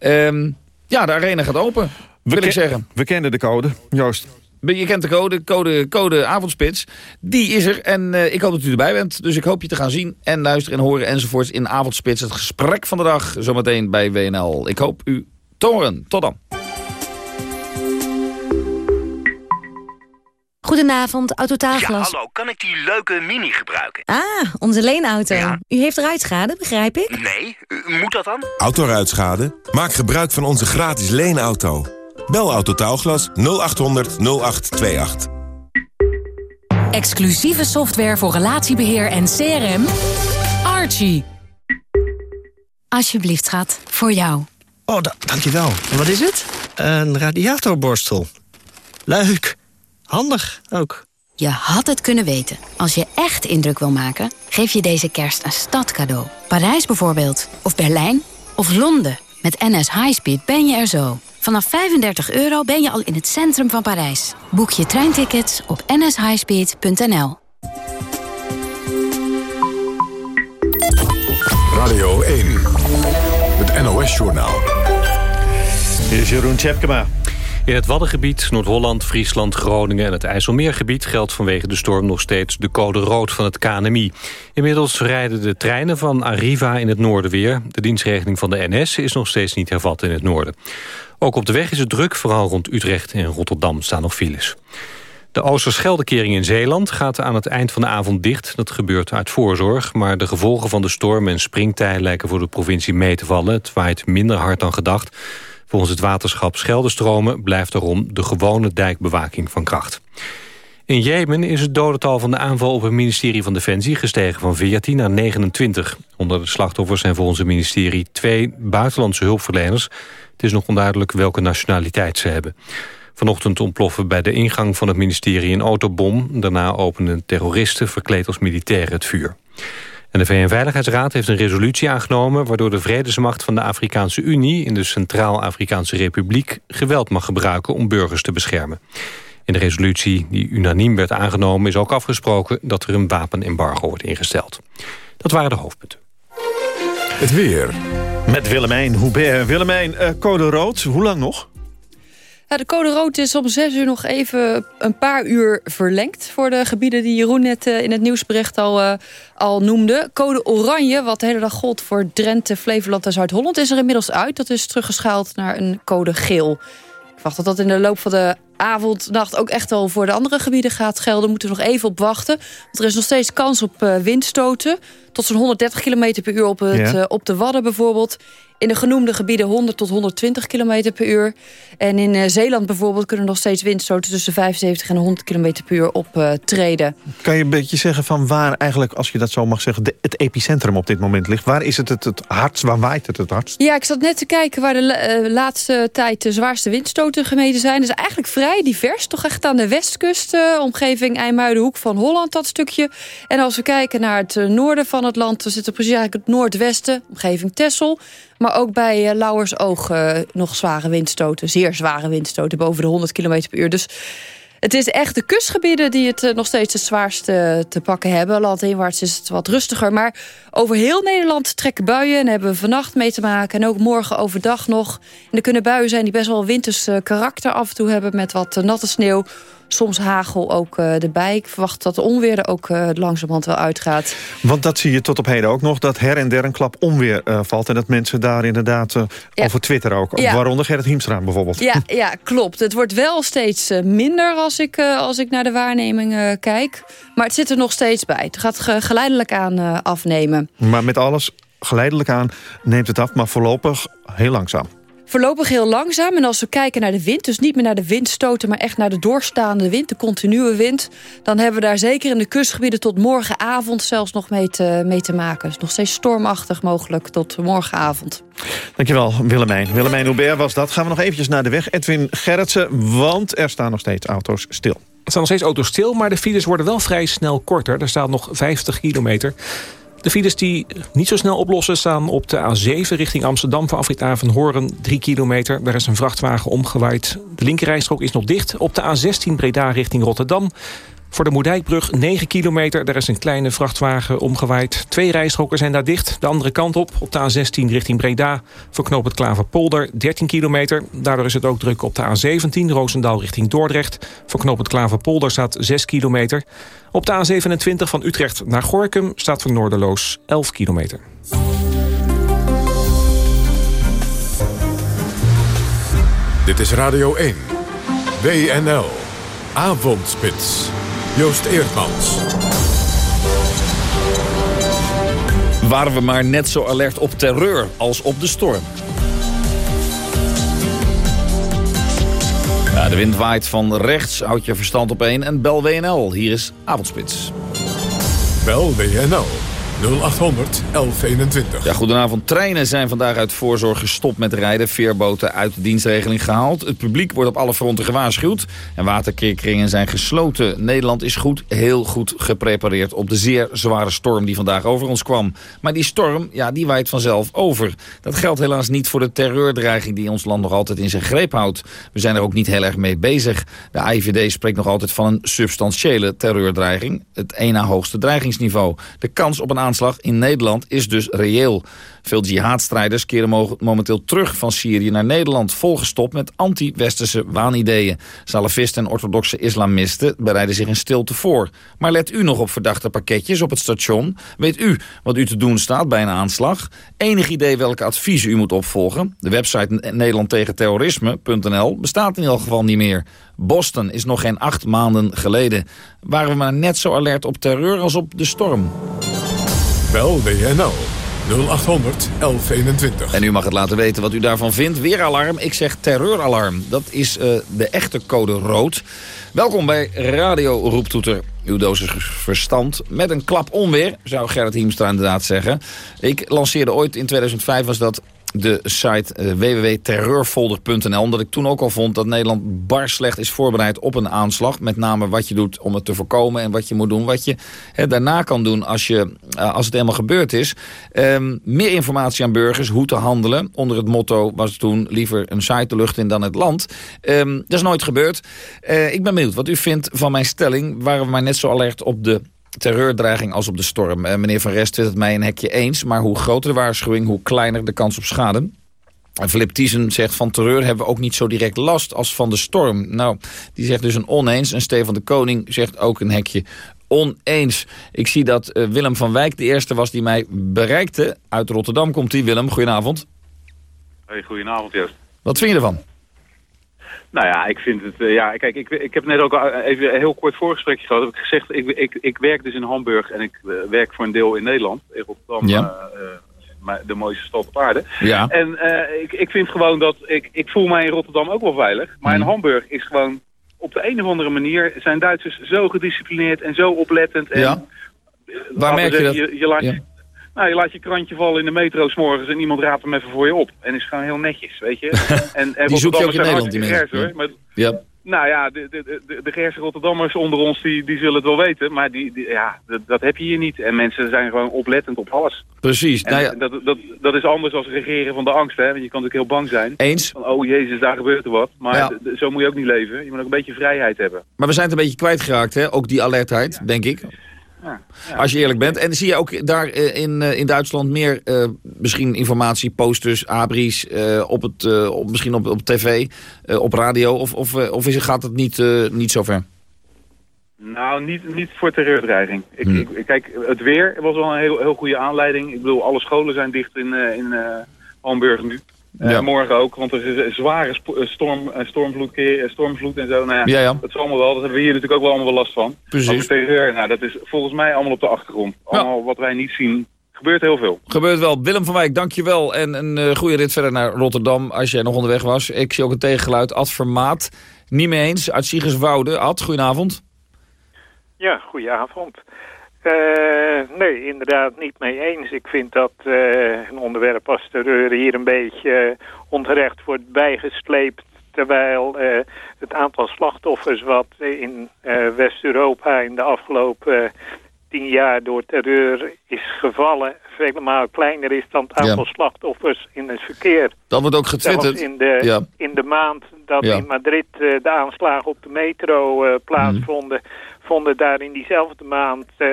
Um, ja, de arena gaat open, wil ik zeggen. We kennen de code, Joost. Je kent de code, code, code avondspits. Die is er en uh, ik hoop dat u erbij bent. Dus ik hoop je te gaan zien en luisteren en horen enzovoorts in avondspits. Het gesprek van de dag zometeen bij WNL. Ik hoop u te horen. Tot dan. Goedenavond, Autotaalglas. Ja, hallo, kan ik die leuke Mini gebruiken? Ah, onze leenauto. Ja. U heeft ruitschade, begrijp ik? Nee, moet dat dan? Autoruitschade? Maak gebruik van onze gratis leenauto. Bel Autotaalglas 0800 0828. Exclusieve software voor relatiebeheer en CRM. Archie. Alsjeblieft, schat. Voor jou. Oh, dankjewel. En wat is het? Een radiatorborstel. Leuk. Handig ook. Je had het kunnen weten. Als je echt indruk wil maken, geef je deze kerst een stadcadeau. Parijs bijvoorbeeld. Of Berlijn. Of Londen. Met NS Highspeed ben je er zo. Vanaf 35 euro ben je al in het centrum van Parijs. Boek je treintickets op nshighspeed.nl. Radio 1. Het NOS-journaal. Hier is Jeroen Tjepkema. In het Waddengebied, Noord-Holland, Friesland, Groningen en het IJsselmeergebied... geldt vanwege de storm nog steeds de code rood van het KNMI. Inmiddels rijden de treinen van Arriva in het noorden weer. De dienstregeling van de NS is nog steeds niet hervat in het noorden. Ook op de weg is het druk, vooral rond Utrecht en Rotterdam staan nog files. De Oosterscheldekering in Zeeland gaat aan het eind van de avond dicht. Dat gebeurt uit voorzorg, maar de gevolgen van de storm en springtij... lijken voor de provincie mee te vallen. Het waait minder hard dan gedacht... Volgens het waterschap Scheldestromen blijft daarom de gewone dijkbewaking van kracht. In Jemen is het dodental van de aanval op het ministerie van Defensie gestegen van 14 naar 29. Onder de slachtoffers zijn volgens het ministerie twee buitenlandse hulpverleners. Het is nog onduidelijk welke nationaliteit ze hebben. Vanochtend ontploffen bij de ingang van het ministerie een autobom. Daarna openden terroristen verkleed als militairen het vuur. En de VN-veiligheidsraad heeft een resolutie aangenomen... waardoor de vredesmacht van de Afrikaanse Unie... in de Centraal-Afrikaanse Republiek geweld mag gebruiken om burgers te beschermen. In de resolutie die unaniem werd aangenomen is ook afgesproken... dat er een wapenembargo wordt ingesteld. Dat waren de hoofdpunten. Het weer. Met Willemijn Hubert. Willemijn, uh, code rood, hoe lang nog? Ja, de code rood is om zes uur nog even een paar uur verlengd... voor de gebieden die Jeroen net in het nieuwsbericht al, uh, al noemde. Code oranje, wat de hele dag gold voor Drenthe, Flevoland en Zuid-Holland... is er inmiddels uit. Dat is teruggeschaald naar een code geel. Ik wacht dat dat in de loop van de avond, nacht ook echt wel voor de andere gebieden gaat gelden. Moeten we nog even op wachten. Want er is nog steeds kans op uh, windstoten. Tot zo'n 130 km per uur op, het, ja. uh, op de Wadden bijvoorbeeld. In de genoemde gebieden 100 tot 120 km per uur. En in uh, Zeeland bijvoorbeeld kunnen nog steeds windstoten... tussen 75 en 100 km per uur optreden. kan je een beetje zeggen van waar eigenlijk, als je dat zo mag zeggen... De, het epicentrum op dit moment ligt? Waar is het het, het hardst? Waar waait het het hardst? Ja, ik zat net te kijken waar de laatste tijd... de zwaarste windstoten gemeten zijn. Dat is eigenlijk vrij divers. Toch echt aan de westkust, uh, omgeving IJmuiden, hoek van Holland, dat stukje. En als we kijken naar het noorden van het land... dan zit er precies eigenlijk het noordwesten, omgeving Texel. Maar ook bij uh, Lauwersoog nog zware windstoten. Zeer zware windstoten, boven de 100 km per uur. Dus het is echt de kustgebieden die het nog steeds het zwaarste te pakken hebben. Landinwaarts is het wat rustiger. Maar over heel Nederland trekken buien en hebben we vannacht mee te maken. En ook morgen overdag nog. En er kunnen buien zijn die best wel winters karakter af en toe hebben... met wat natte sneeuw. Soms hagel ook uh, erbij. Ik verwacht dat de onweer er ook uh, langzamerhand wel uitgaat. Want dat zie je tot op heden ook nog. Dat her en der een klap onweer uh, valt. En dat mensen daar inderdaad ja. over Twitter ook. Ja. Waaronder Gerrit Hiemstra bijvoorbeeld. Ja, ja, klopt. Het wordt wel steeds minder als ik, als ik naar de waarneming kijk. Maar het zit er nog steeds bij. Het gaat geleidelijk aan afnemen. Maar met alles geleidelijk aan neemt het af. Maar voorlopig heel langzaam. Voorlopig heel langzaam. En als we kijken naar de wind, dus niet meer naar de windstoten... maar echt naar de doorstaande wind, de continue wind... dan hebben we daar zeker in de kustgebieden tot morgenavond zelfs nog mee te, mee te maken. Dus nog steeds stormachtig mogelijk tot morgenavond. Dankjewel, Willemijn. Willemijn Hubert was dat. Gaan we nog eventjes naar de weg. Edwin Gerritsen, want er staan nog steeds auto's stil. Er staan nog steeds auto's stil, maar de files worden wel vrij snel korter. Er staat nog 50 kilometer. De files die niet zo snel oplossen staan op de A7 richting Amsterdam... voor afrit Horen 3 kilometer. Daar is een vrachtwagen omgewaaid. De linkerrijstrook is nog dicht. Op de A16 Breda richting Rotterdam voor de Moerdijkbrug 9 kilometer. Daar is een kleine vrachtwagen omgewaaid. Twee rijstroken zijn daar dicht. De andere kant op, op de A16 richting Breda... voor het Klaverpolder 13 kilometer. Daardoor is het ook druk op de A17 Roosendaal richting Dordrecht. Voor het Klaverpolder staat 6 kilometer. Op de A27 van Utrecht naar Gorkum staat voor Noorderloos 11 kilometer. Dit is Radio 1. WNL. Avondspits. Joost Eerdmans. Waren we maar net zo alert op terreur als op de storm. Ja, de wind waait van rechts, houd je verstand op één en bel WNL. Hier is Avondspits. Bel WNL 0800 1121. Ja, goedenavond. Treinen zijn vandaag uit voorzorg gestopt met rijden. Veerboten uit de dienstregeling gehaald. Het publiek wordt op alle fronten gewaarschuwd. En waterkeringen zijn gesloten. Nederland is goed, heel goed geprepareerd op de zeer zware storm die vandaag over ons kwam. Maar die storm, ja, die waait vanzelf over. Dat geldt helaas niet voor de terreurdreiging die ons land nog altijd in zijn greep houdt. We zijn er ook niet heel erg mee bezig. De IVD spreekt nog altijd van een substantiële terreurdreiging. Het één na hoogste dreigingsniveau. De kans op een aanslag in Nederland is dus reëel. Veel jihadstrijders keren momenteel terug van Syrië naar Nederland... volgestopt met anti-westerse waanideeën. Salafisten en orthodoxe islamisten bereiden zich in stilte voor. Maar let u nog op verdachte pakketjes op het station? Weet u wat u te doen staat bij een aanslag? Enig idee welke adviezen u moet opvolgen? De website nederlandtegenterrorisme.nl bestaat in elk geval niet meer. Boston is nog geen acht maanden geleden. Waren we maar net zo alert op terreur als op de storm. Bel WNL 0800 1121. En u mag het laten weten wat u daarvan vindt. Weeralarm, ik zeg terreuralarm. Dat is uh, de echte code rood. Welkom bij Radio Roeptoeter. Uw dosis verstand met een klap onweer, zou Gerrit Hiemstra inderdaad zeggen. Ik lanceerde ooit, in 2005 was dat de site uh, www.terreurfolder.nl. Omdat ik toen ook al vond dat Nederland bar slecht is voorbereid op een aanslag. Met name wat je doet om het te voorkomen en wat je moet doen. Wat je daarna kan doen als, je, uh, als het helemaal gebeurd is. Um, meer informatie aan burgers, hoe te handelen. Onder het motto was toen liever een site de lucht in dan het land. Um, dat is nooit gebeurd. Uh, ik ben benieuwd wat u vindt van mijn stelling. Waren we maar net zo alert op de terreurdreiging als op de storm. Uh, meneer Van Rest is het mij een hekje eens... maar hoe groter de waarschuwing, hoe kleiner de kans op schade. En Thiessen zegt van terreur hebben we ook niet zo direct last als van de storm. Nou, die zegt dus een oneens. En Stefan de Koning zegt ook een hekje oneens. Ik zie dat uh, Willem van Wijk de eerste was die mij bereikte. Uit Rotterdam komt hij. Willem, goedenavond. Hey, goedenavond, Joost. Wat vind je ervan? Nou ja, ik vind het... Uh, ja, kijk, ik, ik heb net ook al even een heel kort voorgesprekje gehad. Heb ik gezegd, ik, ik, ik werk dus in Hamburg en ik uh, werk voor een deel in Nederland. In Rotterdam, ja. de mooiste stad op aarde. Ja. En ik, ik vind gewoon dat... Ik, ik voel mij in Rotterdam ook wel veilig. Maar in Hamburg is gewoon... Op de een of andere manier zijn Duitsers zo gedisciplineerd en zo oplettend. En, ja. Waar merk je dat? Je, je laat, ja. Nou, je laat je krantje vallen in de metro s'morgens en iemand raapt hem even voor je op. En is gewoon heel netjes, weet je. En, en die zoek je ook in Nederland, die mensen. Hoor, maar, ja. Nou ja, de, de, de, de Gerse Rotterdammers onder ons, die, die zullen het wel weten. Maar die, die ja, dat, dat, heb je hier niet. En mensen zijn gewoon oplettend op alles. Precies. En nou ja. dat, dat, dat is anders als regeren van de angst, hè. Want je kan natuurlijk heel bang zijn. Eens. Van, oh jezus, daar gebeurt er wat. Maar Ja. zo moet je ook niet leven. Je moet ook een beetje vrijheid hebben. Maar we zijn het een beetje kwijtgeraakt, hè? Ook die alertheid, denk ik. Ja. Ja. Als je eerlijk bent. En zie je ook daar eh, in, eh, in Duitsland meer eh, misschien informatie, posters, abris, op het, op, misschien op, op tv, op radio? Of, of, of is, het- gaat het niet, niet zo ver? Nou, niet, niet voor terreurdreiging. Ik, Hmm. ik, kijk, het weer was wel een heel, heel goede aanleiding. Ik bedoel, alle scholen zijn dicht in, in Hamburg nu. Eh, Ja. morgen ook, want er is een zware eh, storm, eh, stormvloed, eh, stormvloed en zo. Nou ja, Ja, ja. dat is allemaal wel. Dat hebben we hier natuurlijk ook wel allemaal wel last van. Precies. Terreur, nou, dat is volgens mij allemaal op de achtergrond. Allemaal wat wij niet zien. gebeurt heel veel. Gebeurt wel. Willem van Wijk, dankjewel. En een uh, goede rit verder naar Rotterdam als jij nog onderweg was. Ik zie ook een tegengeluid. Ad Vermaat, niet mee eens. Uit Siegerswoude. Ad, goedenavond. Ja, goedenavond. Uh, nee, inderdaad niet mee eens. Ik vind dat uh, een onderwerp als terreur hier een beetje onterecht wordt bijgesleept terwijl het aantal slachtoffers wat in West-Europa in de afgelopen tien jaar door terreur is gevallen... vele malen kleiner is dan het aantal Ja. slachtoffers in het verkeer. Dat wordt ook getwitterd. In de, Ja. in de maand dat Ja. in Madrid eh, de aanslagen op de metro eh, plaatsvonden... vonden daar in diezelfde maand eh,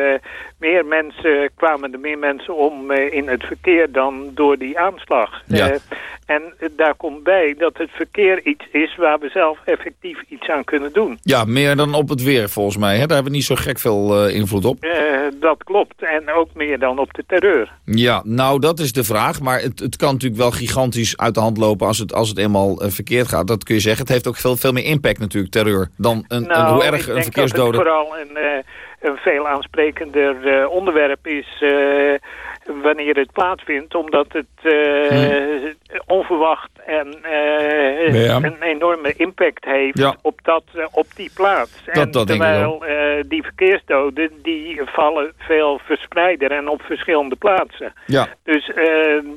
meer mensen, kwamen er meer mensen om eh, in het verkeer dan door die aanslag. Ja. Eh, en daar komt bij dat het verkeer iets is waar we zelf effectief iets aan kunnen doen. Ja, meer dan op het weer volgens mij. Hè? Daar hebben we niet zo gek veel invloed op. Dat klopt. En ook meer dan op de terreur. Ja, nou dat is de vraag. Maar het, het kan natuurlijk wel gigantisch uit de hand lopen als het, als het eenmaal verkeerd gaat. Dat kun je zeggen. Het heeft ook veel, veel meer impact natuurlijk, terreur. Dan een, Nou, een, hoe ik erg een verkeersdode. Vooral een, eh, een veel aansprekender eh, onderwerp is eh, wanneer het plaatsvindt. Omdat het eh, onverwacht en Ja. een enorme impact heeft Ja. op, dat, op die plaats. Dat- en dat denk ik terwijl die verkeersdoden die vallen veel verspreider en op verschillende plaatsen. Ja. Dus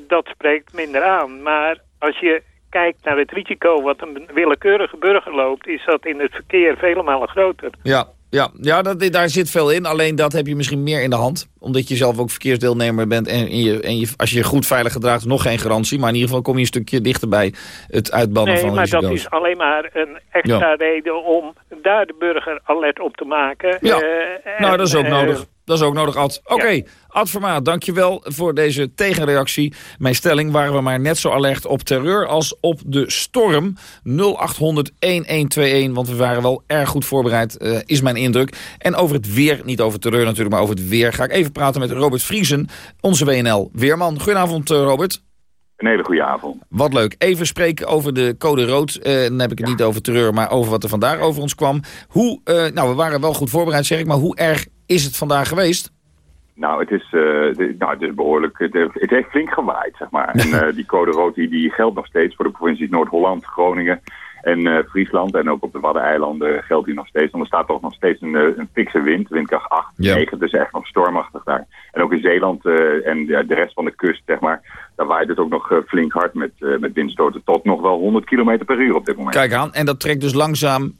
dat spreekt minder aan. Maar als je kijkt naar het risico wat een willekeurige burger loopt... is dat in het verkeer vele malen groter. Ja, ja, ja dat, daar zit veel in. Alleen dat heb je misschien meer in de hand. Omdat je zelf ook verkeersdeelnemer bent. En, en je, en je, als je je goed veilig gedraagt, nog geen garantie. Maar in ieder geval kom je een stukje dichter bij het uitbannen Nee, van maar risico's. dat is alleen maar een extra reden om daar de burger alert op te maken. Ja. Eh, nou, en, dat is ook eh, nodig. Dat is ook nodig, Ad. Oké, Ad Vermaat, dankjewel voor deze tegenreactie. Mijn stelling waren we maar net zo alert op terreur als op de storm. 0800-1121, want we waren wel erg goed voorbereid, eh, is mijn indruk. En over het weer, niet over terreur natuurlijk, maar over het weer... ga ik even praten met Robert Vriesen, onze WNL-weerman. Goedenavond, eh, Robert. Een hele goede avond. Wat leuk. Even spreken over de code rood. Eh, dan heb ik het niet over terreur, maar over wat er vandaag over ons kwam. Hoe, nou, we waren wel goed voorbereid, zeg ik, maar hoe erg is het vandaag geweest? Nou, het is, eh, de- nou, het is behoorlijk. Het, heeft- het heeft flink gewaaid, zeg maar. En eh, die code rood die, die geldt nog steeds voor de provincies Noord-Holland, Groningen en eh, Friesland. En ook op de Waddeneilanden geldt die nog steeds. Want er staat toch nog steeds een, een fikse wind, windkracht 8, Ja. 9. Dus echt nog stormachtig daar. En ook in Zeeland en de, de rest van de kust, zeg maar. Daar waait het ook nog flink hard met, met windstoten tot nog wel 100 km per uur op dit moment. Kijk aan. En dat trekt dus langzaam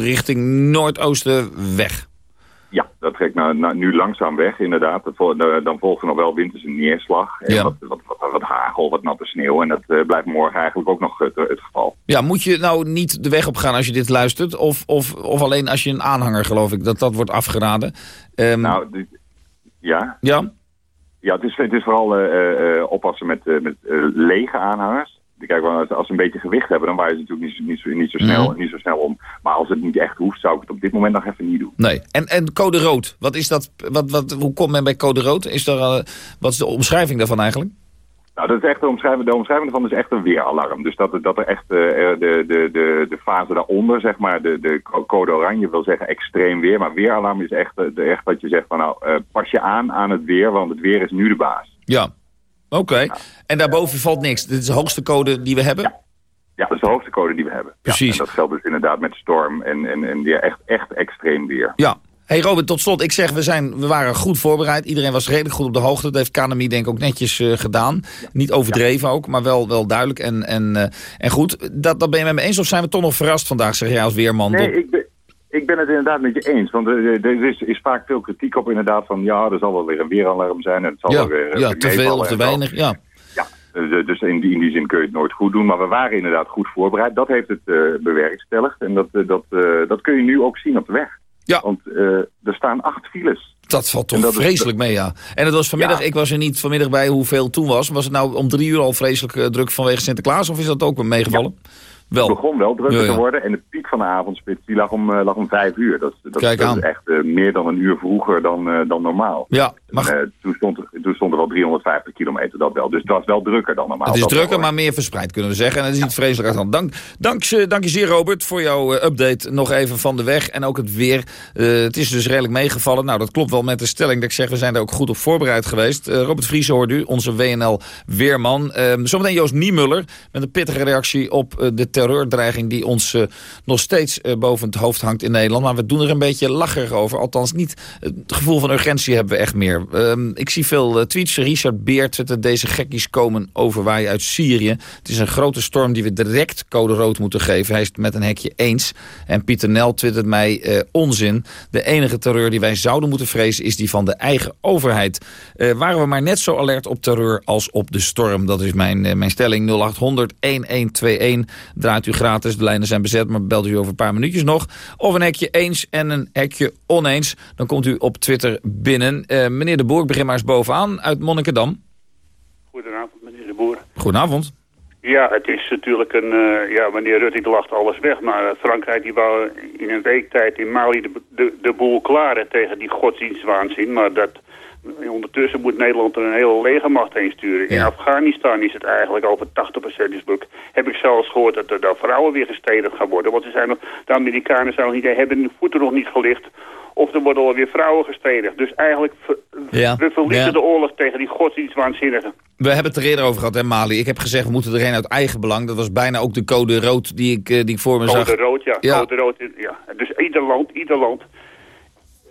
richting noordoosten weg. Dat trekt nou, nou, nu langzaam weg, inderdaad. Da- Dan volgt er nog wel winterse neerslag. En Ja. wat, wat, wat, wat hagel, wat natte sneeuw. En dat eh, blijft morgen eigenlijk ook nog het, het geval. Ja, moet je nou niet de weg op gaan als je dit luistert? Of, of, of alleen als je een aanhanger, geloof ik, dat dat wordt afgeraden? Ehm, Nou, dit- ja? Ja? Ja, het is, het is vooral eh, eh, oppassen met, met lege aanhangers. Kijk, als, ze een beetje gewicht hebben, dan waaien ze natuurlijk niet, zo- niet, zo, niet, zo snel, Mhm. niet zo snel om. Maar als het niet echt hoeft, zou ik het op dit moment nog even niet doen. Nee. En, en code rood, wat is dat? Wat, wat, hoe komt men bij code rood? Is er, eh, wat is de omschrijving daarvan eigenlijk? Nou, dat is echt de omschrijving. De omschrijving daarvan is echt een weeralarm. Dus dat, dat er echt eh, de, de, de, de fase daaronder, zeg maar, de, de co- code oranje wil zeggen extreem weer. Maar weeralarm is echt, eh, de, echt dat je zegt van nou, pas je aan aan het weer, want het weer is nu de baas. Ja. Oké. En daarboven valt niks. Dit is de hoogste code die we hebben? Ja, dat is de hoogste code die we hebben. Precies. Ja, en dat geldt dus inderdaad met storm en, en, en ja, echt, echt extreem weer. Ja. Hey Robert, tot slot. Ik zeg, we, zijn, we waren goed voorbereid. Iedereen was redelijk goed op de hoogte. Dat heeft KNMI denk ik ook netjes eh, gedaan. Niet overdreven ook, maar wel, wel duidelijk en, en, eh, en goed. Dat, dat ben je met me eens of zijn we toch nog verrast vandaag, zeg jij als weerman? Nee, ik ben, ik ben het inderdaad met je eens. Want er, er is, is vaak veel kritiek op inderdaad van... ja, er zal wel weer een weeralarm zijn en het zal ja, wel weer... eh, ja te veel of te weinig. Ja. Eh, Dus in die, in die zin kun je het nooit goed doen. Maar we waren inderdaad goed voorbereid. Dat heeft het eh, bewerkstelligd. En dat, dat, dat kun je nu ook zien op de weg. Ja. Want er staan acht files. Dat valt toch is- vreselijk mee, ja. En het was vanmiddag, ik was er niet vanmiddag bij hoeveel toen was. Was het nou om drie uur al vreselijk druk vanwege Sinterklaas? Of is dat ook meegevallen? Wel. Het begon wel drukker Ja, ja. te worden. En de piek van de avondspits die lag, om, eh, lag om vijf uur. Dat, is- dat, Kijk dat aan. is echt eh, meer dan een uur vroeger dan, eh, dan normaal. Ja, eh, toen, stond, er- toen stond er wel 350 kilometer, dat wel. Dus het was wel drukker dan normaal. Het is dat drukker, maar meer verspreid kunnen we zeggen. En het is niet vreselijk uit hand. Dank, dank, je- dank je zeer, Robert, voor jouw update nog even van de weg. En ook het weer. Het is dus redelijk meegevallen. Nou, dat klopt wel met de stelling dat ik zeg... we zijn er ook goed op voorbereid geweest. Robert Vries hoort u, onze WNL-weerman. Ehm zometeen Joost Niemuller met een pittige reactie op de terreurdreiging... die ons eh, nog steeds eh, boven het hoofd hangt in Nederland. Maar we doen er een beetje lacherig over. Althans, niet het gevoel van urgentie hebben we echt meer. Ehm, ik zie veel eh, tweets. Richard Beert twittert deze gekkies komen overwaaien uit Syrië. Het is een grote storm die we direct code rood moeten geven. Hij is het met een hekje eens. En Pieter Nel twittert mij eh, onzin. De enige terreur die wij zouden moeten vrezen is die van de eigen overheid. Eh, waren we maar net zo alert op terreur als op de storm. Dat is mijn, eh, mijn stelling 0800 1121. Draait u gratis, de lijnen zijn bezet, maar belt u over een paar minuutjes nog. Of een hekje eens en een hekje oneens. Dan komt u op Twitter binnen. Eh, meneer de Boer, ik begin maar eens bovenaan uit Monnikendam. Goedenavond, meneer de Boer. Goedenavond. Ja, het is natuurlijk een... eh, ja, meneer Rutte die lacht alles weg. Maar eh, Frankrijk die wou in een week tijd in Mali de, de, de boel klaren tegen die godsdienstwaanzin. Maar dat... Ondertussen moet Nederland er een hele legermacht heen sturen. In Afghanistan is het eigenlijk over 80% is druk. Heb ik zelfs gehoord dat er daar vrouwen weer gestenigd gaan worden. Want ze zijn nog, de Amerikanen zijn nog niet, hebben hun voeten nog niet gelicht. Of er worden alweer vrouwen gestenigd. Dus eigenlijk, ver- Ja. we verliezen Ja. de oorlog tegen die godsdienstwaanzinnigen. We hebben het er eerder over gehad, hè, Mali. Ik heb gezegd, we moeten er een uit eigen belang. Dat was bijna ook de code rood die ik, eh, die ik voor me zag. Code rood, ja. Ja. Code rood, ja. Dus ieder land, ieder land.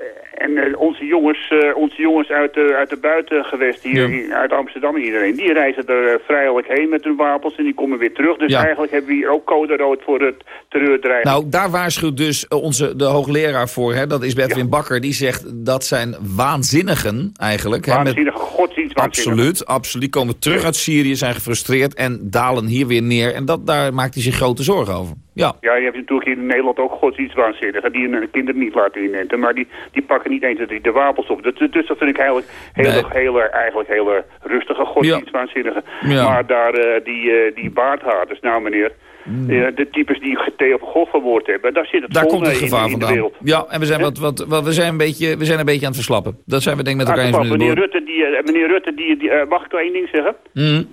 Eh, En eh, onze jongens, eh, onze jongens uit de, uit de buitengewest hier, Ja. uit Amsterdam en iedereen, die reizen er vrijelijk heen met hun wapens en die komen weer terug. Dus Ja. eigenlijk hebben we hier ook code rood voor het terreurdreiging. Nou, daar waarschuwt dus onze, de hoogleraar voor. Hè? Dat is Bedwin Bakker. Die zegt dat zijn waanzinnigen eigenlijk. hè, met- Waanzinnige godsdienstwaanzinnigen. Absoluut, absoluut. Die komen terug uit Syrië, zijn gefrustreerd en dalen hier weer neer. En dat, daar maakt hij zich grote zorgen over. Ja. Ja, je hebt natuurlijk in Nederland ook godsdienstwaanzinnigen die hun kinderen niet laten inenten. Maar die, die pakken niet eens de, de wapens op. Dus, dus dat vind ik eigenlijk hele, Nee. hele, eigenlijk hele rustige godsdienstwaanzinnigen. Ja. Maar daar eh, die, eh, die nou meneer, eh, de types die Theo van God verwoord hebben, daar zit het Mm. Daar komt het gevaar in, in de vandaan. wereld. Ja, en we zijn, wat, wat, wat, we, zijn een beetje, we zijn een beetje aan het verslappen. Dat zijn we denk ik met elkaar eens. meneer. Rutte, die, meneer Rutte die, die, mag ik nog één ding zeggen? Mhm.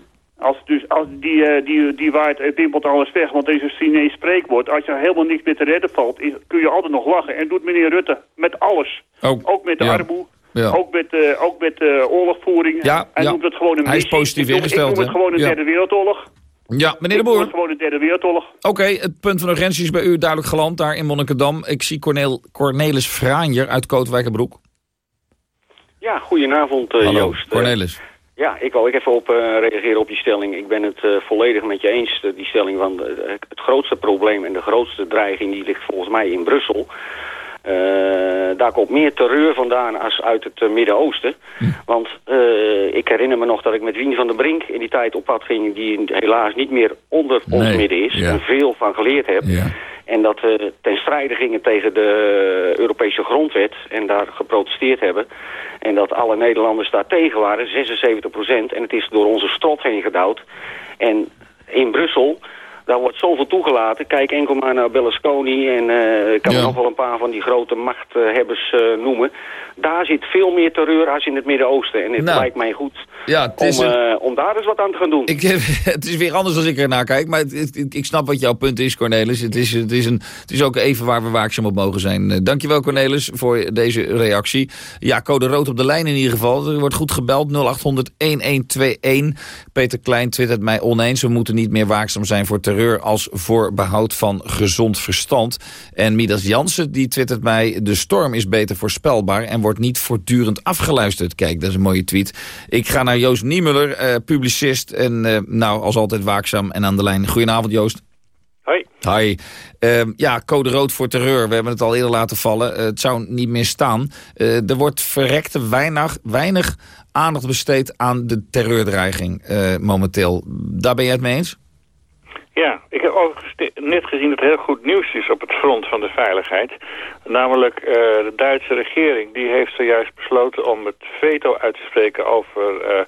Als, dus, als die, eh, die, die waait, eh, pimpelt alles weg, want deze Chinees spreekwoord, als je helemaal niks meer te redden valt, is, kun je altijd nog lachen. En doet meneer Rutte met alles. Ook, met de ja. armoe, Ja. ook met, eh, ook met eh, oorlogvoering. Ja, Hij ja. noemt het gewoon een Hij is missie. positief Ik noem- ingesteld, Ik noem het gewoon een Ja. derde wereldoorlog. Ja, meneer de Boer. het gewoon een derde wereldoorlog. Oké, het punt van urgentie is bij u duidelijk geland daar in Monnikendam. Ik zie Cornel, Cornelis Vraanjer uit Kootwijkerbroek. Ja, goedenavond eh, Hallo, Joost. Eh, Cornelis. Ja, ik wil ik even op eh, reageren op die stelling. Ik ben het eh, volledig met je eens, eh, die stelling. van het grootste probleem en de grootste dreiging die ligt volgens mij in Brussel. Daar komt meer terreur vandaan als uit het Midden-Oosten. Want eh, ik herinner me nog dat ik met Wien van der Brink in die tijd op pad ging... die helaas niet meer onder ons midden is. ja. En veel van geleerd heb. En dat we ten strijde gingen tegen de Europese grondwet en daar geprotesteerd hebben. En dat alle Nederlanders daar tegen waren, 76 procent. En het is door onze strot heen gedouwd. En in Brussel, daar wordt zoveel toegelaten. Kijk enkel maar naar Berlusconi en eh, ik kan Ja. nog wel een paar van die grote machthebbers eh, noemen. Daar zit veel meer terreur als in het Midden-Oosten. En het Nou. lijkt mij goed Ja, het om, een- eh, om daar eens wat aan te gaan doen. Ik, het is weer anders als ik ernaar kijk, maar het- het- ik, snap wat jouw punt is, Cornelis. Het is, het, is een, het is ook even waar we waakzaam op mogen zijn. Dankjewel, Cornelis, voor deze reactie. Ja, code rood op de lijn in ieder geval. Er wordt goed gebeld, 0800-1121. Peter Klein twittert mij oneens. We moeten niet meer waakzaam zijn voor terreur als voor behoud van gezond verstand. En Midas Jansen, die twittert mij... de storm is beter voorspelbaar en wordt niet voortdurend afgeluisterd. Kijk, dat is een mooie tweet. Ik ga naar Joost Niemuller, eh, publicist en eh, nou, als altijd waakzaam en aan de lijn. Goedenavond, Joost. Hoi. Hi. Ehm, ja, code rood voor terreur. We hebben het al eerder laten vallen. Eh, het zou niet meer staan. Er wordt verrekte weinig, weinig aandacht besteed aan de terreurdreiging momenteel. Daar ben jij het mee eens? Ja, ik heb overigens net gezien dat er heel goed nieuws is op het front van de veiligheid. Namelijk eh, de Duitse regering die heeft zojuist besloten om het veto uit te spreken over en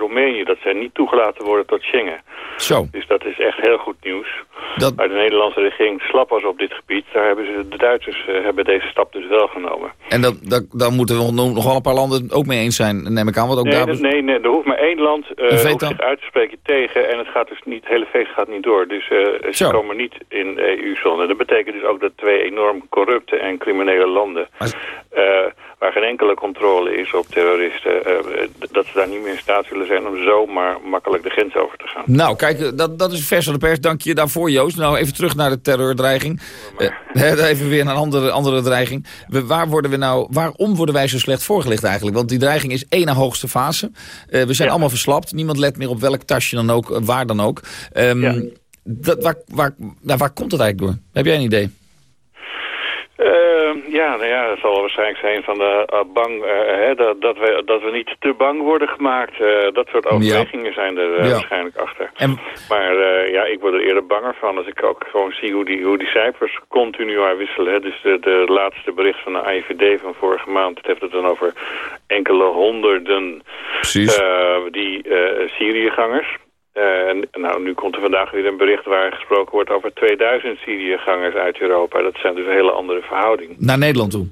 Roemenië. Dat zij niet toegelaten worden tot Schengen. Zo. Dus dat is echt heel goed nieuws. Dat... Maar de Nederlandse regering slap was op dit gebied. Daar hebben ze, de Duitsers uh, hebben deze stap dus wel genomen. En dat, dat, daar moeten we nog wel een paar landen ook mee eens zijn, neem ik aan. Wat ook nee, daar... nee, nee, er hoeft maar één land uh, zich uit te spreken tegen. En het, gaat dus niet, het hele feest gaat niet door. Dus uh, ze Zo. komen niet in de EU-zone. Dat betekent dus ook dat twee enorm corrupte en criminele landen... waar geen enkele controle is op terroristen... Uh, dat ze daar niet meer in staat zullen zijn om zomaar makkelijk de grens over te gaan. Nou, kijk, dat, dat is vers van de pers. Dank je daarvoor, Joost. Nou, even terug naar de terreurdreiging. Uh, even weer naar een andere, andere dreiging. We, waar worden we nou, waarom worden wij zo slecht voorgelicht eigenlijk? Want die dreiging is één na hoogste fase. Uh, we zijn ja. allemaal verslapt. Niemand let meer op welk tasje dan ook, waar dan ook. Um, ja. dat, waar, waar, nou, waar komt het eigenlijk door? Heb jij een idee? Uh, ja, nou ja, het zal waarschijnlijk zijn van de uh, bang, uh, hè, dat, dat, we, dat we niet te bang worden gemaakt. dat soort overwegingen ja. zijn er ja. waarschijnlijk achter. En... Maar ja, ik word er eerder banger van als ik ook gewoon zie hoe die, hoe die cijfers continu wisselen. Hè. Dus de, de laatste bericht van de AIVD van vorige maand, het heeft het dan over enkele honderden die Syriëgangers. Uh, en, nou, nu komt er vandaag weer een bericht waar gesproken wordt over 2000 Syriëgangers uit Europa. Dat zijn dus een hele andere verhoudingen. Naar Nederland toe?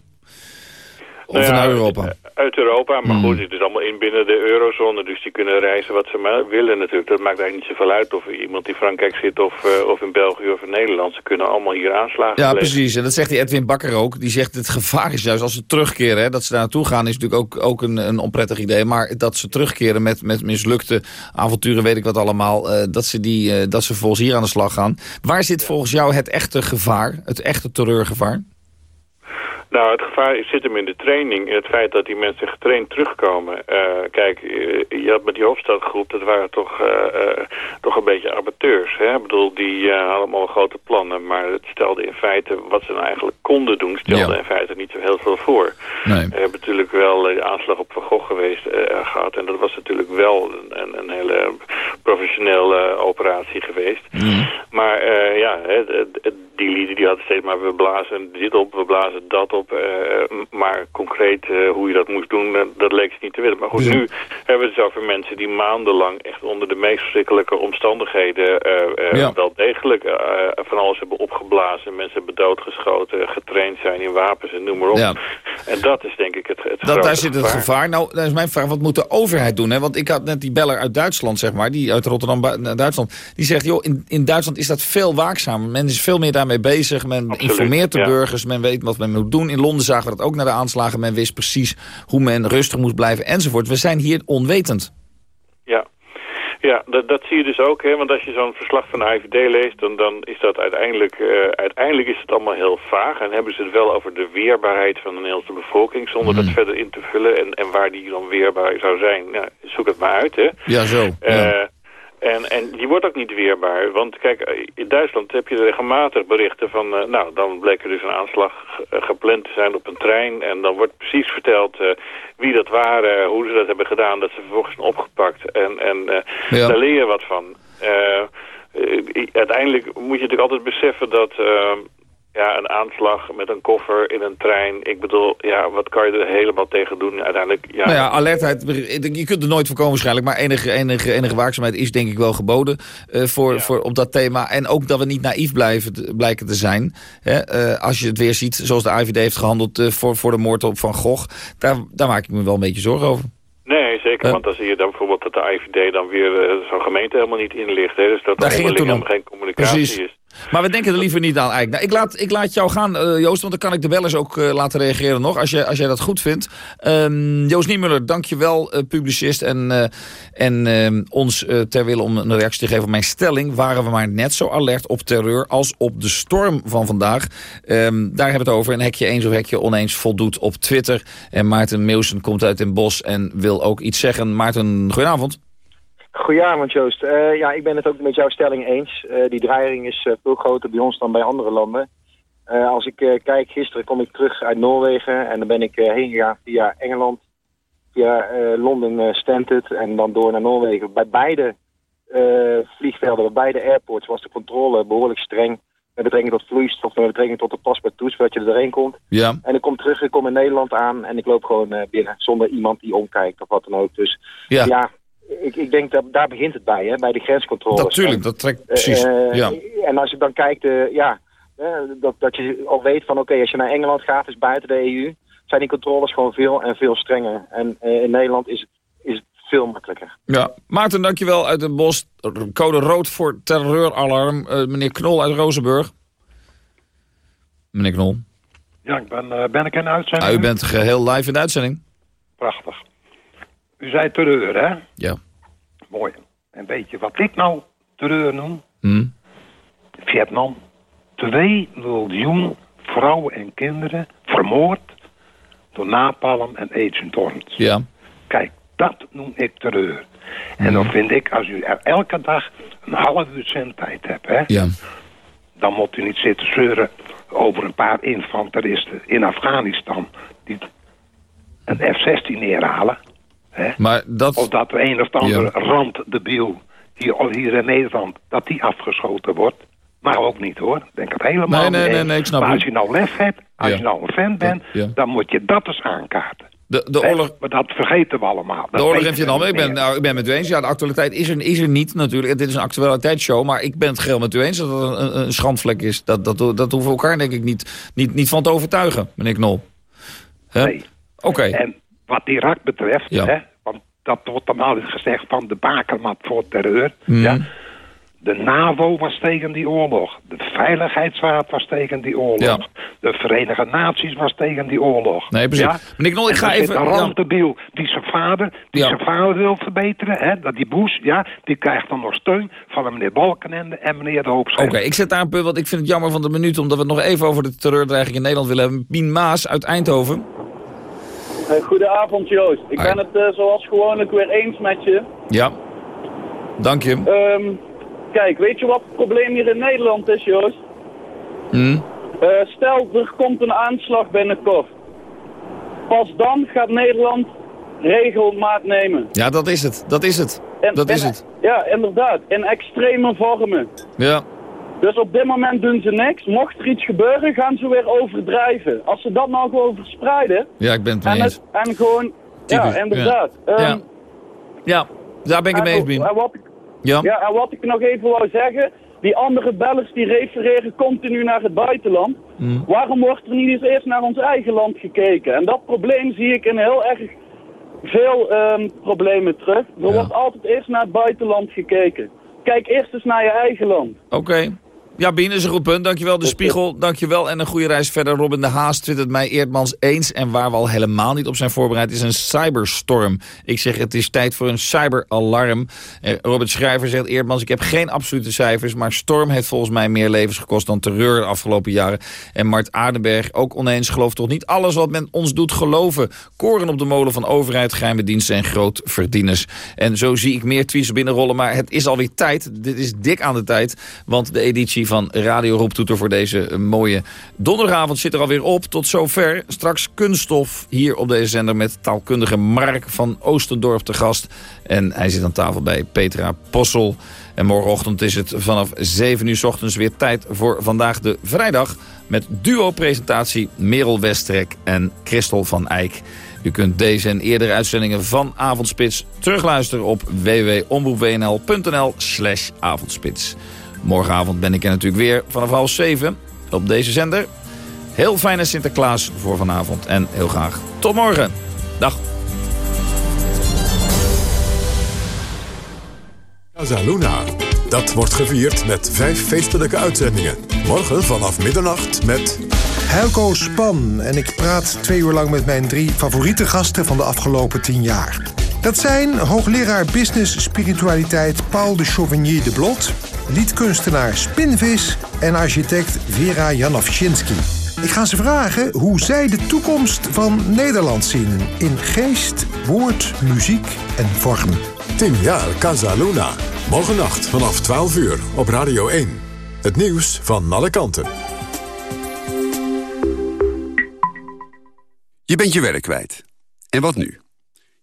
Of nou ja, Europa? Uit, uit Europa, maar mm. goed, het is allemaal in binnen de eurozone. Dus die kunnen reizen wat ze maar willen natuurlijk. Dat maakt eigenlijk niet zoveel uit of iemand in Frankrijk zit of, uh, of in België of in Nederland. Ze kunnen allemaal hier aanslagen Ja, plegen. precies. En dat zegt die Edwin Bakker ook. Die zegt het gevaar is juist als ze terugkeren. Hè, dat ze daar naartoe gaan is natuurlijk ook, ook een, een onprettig idee. Maar dat ze terugkeren met, met mislukte avonturen, weet ik wat allemaal. Uh, dat, ze die, uh, dat ze volgens hier aan de slag gaan. Waar zit volgens jou het echte gevaar? Het echte terreurgevaar? Nou, het gevaar zit hem in de training. In het feit dat die mensen getraind terugkomen. Uh, kijk, je had met die Hofstadgroep, dat waren toch, uh, uh, toch een beetje amateurs. Hè? Ik bedoel, die hadden allemaal grote plannen. Maar het stelde in feite, wat ze nou eigenlijk konden doen, stelde ja. in feite niet zo heel veel voor. Nee. We hebben natuurlijk wel de aanslag op Van Gogh geweest gehad. En dat was natuurlijk wel een, een hele professionele operatie geweest. Mm. Maar ja, die lieden die hadden steeds maar we blazen dit op, we blazen dat op. Uh, maar concreet uh, hoe je dat moest doen, uh, dat leek ze niet te willen. Maar goed, ja. nu hebben we het over mensen die maandenlang echt onder de meest verschrikkelijke omstandigheden ja. wel degelijk van alles hebben opgeblazen. Mensen hebben doodgeschoten, getraind zijn in wapens en noem maar op. Ja. En dat is denk ik het, het dat, Daar zit het gevaar. gevaar. Nou, dat is mijn vraag. Wat moet de overheid doen? Hè? Want ik had net die beller uit Duitsland, zeg maar, die uit Rotterdam, Duitsland. Die zegt, joh, in, in Duitsland is dat veel waakzamer. Men is veel meer daar mee bezig. Men Absoluut, informeert de ja. burgers. Men weet wat men moet doen. In Londen zagen we dat ook naar de aanslagen. Men wist precies hoe men rustig moest blijven enzovoort. We zijn hier onwetend. Ja. Ja, dat, dat zie je dus ook. Hè? Want als je zo'n verslag van de IVD leest, dan, dan is dat uiteindelijk... Uh, uiteindelijk is het allemaal heel vaag. En hebben ze het wel over de weerbaarheid van de Nederlandse bevolking... zonder mm. dat verder in te vullen. En, en waar die dan weerbaar zou zijn, nou, zoek het maar uit. Hè? Ja, zo. Uh, ja. En, en die wordt ook niet weerbaar. Want kijk, in Duitsland heb je regelmatig berichten van... Uh, nou, dan bleek er dus een aanslag gepland te zijn op een trein. En dan wordt precies verteld uh, wie dat waren, hoe ze dat hebben gedaan. Dat ze vervolgens zijn opgepakt. En, en uh, ja. daar leer je wat van. uiteindelijk moet je natuurlijk altijd beseffen dat ja, een aanslag met een koffer in een trein. Ik bedoel, ja, wat kan je er helemaal tegen doen? Uiteindelijk, ja. Nou ja, alertheid, je kunt er nooit voorkomen waarschijnlijk, maar enige, enige, enige waakzaamheid is denk ik wel geboden uh, voor, ja. voor, op dat thema. En ook dat we niet naïef blijven, blijken te zijn. Hè? Uh, als je het weer ziet, zoals de IVD heeft gehandeld uh, voor, voor de moord op Van Gogh, daar, daar maak ik me wel een beetje zorgen over. Nee, zeker, want dan zie je dan bijvoorbeeld dat de IVD dan weer zo'n gemeente helemaal niet inlicht. Hè? Dus dat er helemaal geen communicatie Precies. is. Maar we denken er liever niet aan eigenlijk. Nou, ik, laat, ik laat jou gaan, uh, Joost, want dan kan ik de bellers ook uh, laten reageren nog, als, je, als jij dat goed vindt. Um, Joost Niemuller, dank je wel, uh, publicist. En, en ehm, ons ter wille om een reactie te geven op mijn stelling... waren we maar net zo alert op terreur als op de storm van vandaag. Um, daar hebben we het over. Een hekje eens of hekje oneens voldoet op Twitter. En Maarten Meeuwsen komt uit Den Bosch en wil ook iets zeggen. Maarten, goedenavond. Goedenavond Joost. Uh, ja, ik ben het ook met jouw stelling eens. Uh, die dreiging is uh, veel groter bij ons dan bij andere landen. als ik kijk, gisteren kom ik terug uit Noorwegen en dan ben ik heen gegaan via Engeland, via Londen Stanted en dan door naar Noorwegen. Bij beide eh, vliegvelden, bij beide airports, was de controle behoorlijk streng. Met betrekking tot vloeistof, met betrekking tot de paspartout, zodat je er doorheen komt. Ja. En ik kom terug, ik kom in Nederland aan en ik loop gewoon eh, binnen. Zonder iemand die omkijkt of wat dan ook. Dus Ja. ja, ik, ik denk dat daar begint het bij, hè, bij de grenscontroles. Natuurlijk, dat trekt precies. Eh, ja. En als je dan kijkt, eh, ja, eh, dat, dat je al weet van oké, als je naar Engeland gaat, dus buiten de EU, zijn die controles gewoon veel en veel strenger. En eh, in Nederland is het, is het veel makkelijker. Ja, Maarten, dankjewel uit het bos. Code rood voor terreuralarm. Eh, meneer Knol uit Rozenburg. Meneer Knol. Ja, ik ben, eh, ben ik in de uitzending? Ah, u bent geheel live in de uitzending. Prachtig. U zei terreur, hè? Ja. Mooi. En weet je wat ik nou terreur noem? Hm. Vietnam. 2 miljoen vrouwen en kinderen vermoord door napalm en Agent Orange. Ja. Kijk, dat noem ik terreur. En dan vind ik, als u er elke dag een half uur zendtijd hebt, hè, Ja. dan moet u niet zitten zeuren over een paar infanteristen in Afghanistan die een F-16 neerhalen. Hè? Maar dat... Of dat de een of andere randdebiel hier, hier in Nederland, dat die afgeschoten wordt. Maar ook niet hoor, Ik denk het helemaal Nee, nee, niet nee, nee, ik snap Maar als je nou lef hebt, als Ja. je nou een fan bent, Ja. dan moet je dat eens aankaarten. De, de oorlog... Maar dat vergeten we allemaal. Dat De oorlog in Vietnam, niet ik ben, nou, ik ben met u eens. Ja, de actualiteit is er, is er niet natuurlijk. Dit is een actualiteitsshow, maar ik ben het geheel met u eens dat het een, een schandvlek is. Dat, dat, dat hoeven we elkaar denk ik niet, niet, niet van te overtuigen, meneer Knol. Hè? Nee. Oké. En wat Irak betreft, Ja. hè, want dat wordt dan altijd gezegd van de bakermat voor terreur. Mhm. Ja. De NAVO was tegen die oorlog. De Veiligheidsraad was tegen die oorlog. Ja. De Verenigde Naties was tegen die oorlog. Nee, precies. Ja? Meneer Knol, ik ga even- een ja. die zijn vader, die Ja. zijn vader wil verbeteren. Hè, dat die Bush, ja, die krijgt dan nog steun van de meneer Balkenende en meneer De Hoop Oké, ik zet daar een punt, want ik vind het jammer van de minuut... omdat we het nog even over de terreurdreiging in Nederland willen hebben. Pien Maas uit Eindhoven. Eh, goedenavond Joost. Ik ben het eh, zoals gewoonlijk weer eens met je. Ja. Dank je. Ehm, kijk, weet je wat het probleem hier in Nederland is Joost? Hm? Eh, stel, er komt een aanslag binnenkort. Pas dan gaat Nederland regelmaat nemen. Ja, dat is het. Dat is het. En- dat is het. Ja, inderdaad. In extreme vormen. Ja. Dus op dit moment doen ze niks. Mocht er iets gebeuren, gaan ze weer overdrijven. Als ze dat nou gewoon verspreiden... Ja, ik ben het mee En, eens. het, en gewoon... Typisch, Ja, inderdaad. ja. Ehm, Ja. Ja, daar ben ik het mee eens, en, wat ik, Ja. ja, en wat ik nog even wou zeggen... Die andere bellers die refereren continu naar het buitenland. Hm. Waarom wordt er niet eens eerst naar ons eigen land gekeken? En dat probleem zie ik in heel erg veel ehm, problemen terug. Er wordt altijd eerst naar het buitenland gekeken. Kijk eerst eens naar je eigen land. Oké. Ja, Bien is een goed punt. Dankjewel. De Spiegel, dankjewel. En een goede reis verder. Robin de Haas twittert mij Eerdmans eens. En waar we al helemaal niet op zijn voorbereid is een cyberstorm. Ik zeg het is tijd voor een cyberalarm. Eh, Robert Schrijver zegt Eerdmans, ik heb geen absolute cijfers... maar storm heeft volgens mij meer levens gekost dan terreur de afgelopen jaren. En Mart Aardenberg, ook oneens, gelooft toch niet alles wat men ons doet geloven. Koren op de molen van overheid, geheime diensten en grootverdieners. En zo zie ik meer tweets binnenrollen, maar het is alweer tijd. Dit is dik aan de tijd, want de editie van Radio Roeptoeter voor deze eh, mooie donderdagavond zit er alweer op. Tot zover. Straks kunststof hier op deze zender met taalkundige Mark van Oostendorp te gast. En hij zit aan tafel bij Petra Possel. En morgenochtend is het vanaf 7 uur ochtends weer tijd voor Vandaag de Vrijdag. Met duo-presentatie Merel Westrek en Christel van Eijk. U kunt deze en eerdere uitzendingen van Avondspits terugluisteren op www.omroepwnl.nl slash avondspits. Morgenavond ben ik er natuurlijk weer vanaf half 7 op deze zender. Heel fijne Sinterklaas voor vanavond en heel graag tot morgen. Dag. Casa Luna. Dat wordt gevierd met vijf feestelijke uitzendingen. Morgen vanaf middernacht met... Helco Span en ik praat twee uur lang met mijn drie favoriete gasten van de afgelopen tien jaar. Dat zijn hoogleraar business spiritualiteit Paul de Chauvigny de Blot, liedkunstenaar Spinvis en architect Vera Janowczynski. Ik ga ze vragen hoe zij de toekomst van Nederland zien in geest, woord, muziek en vorm. 10 jaar Casa Luna. Morgennacht vanaf 12 uur op Radio 1. Het nieuws van alle kanten. Je bent je werk kwijt. En wat nu?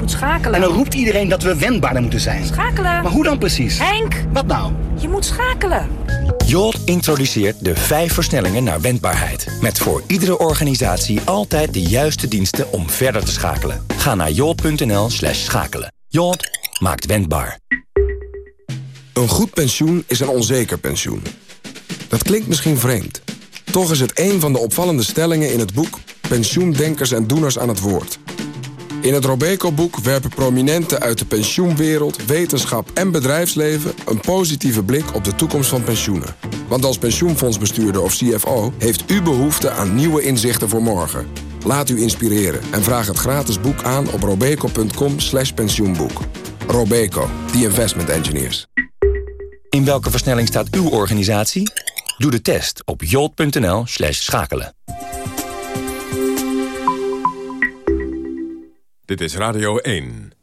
Je moet schakelen. En dan roept iedereen dat we wendbaarder moeten zijn. Schakelen. Maar hoe dan precies? Henk! Wat nou? Je moet schakelen. Jolt introduceert de vijf versnellingen naar wendbaarheid. Met voor iedere organisatie altijd de juiste diensten om verder te schakelen. Ga naar jolt.nl slash schakelen. Jolt maakt wendbaar. Een goed pensioen is een onzeker pensioen. Dat klinkt misschien vreemd. Toch is het een van de opvallende stellingen in het boek... Pensioendenkers en Doeners aan het Woord. In het Robeco-boek werpen prominenten uit de pensioenwereld... wetenschap en bedrijfsleven een positieve blik op de toekomst van pensioenen. Want als pensioenfondsbestuurder of CFO... heeft u behoefte aan nieuwe inzichten voor morgen. Laat u inspireren en vraag het gratis boek aan op robeco.com pensioenboek. Robeco, the investment engineers. In welke versnelling staat uw organisatie? Doe de test op jolt.nl slash schakelen. Dit is Radio 1.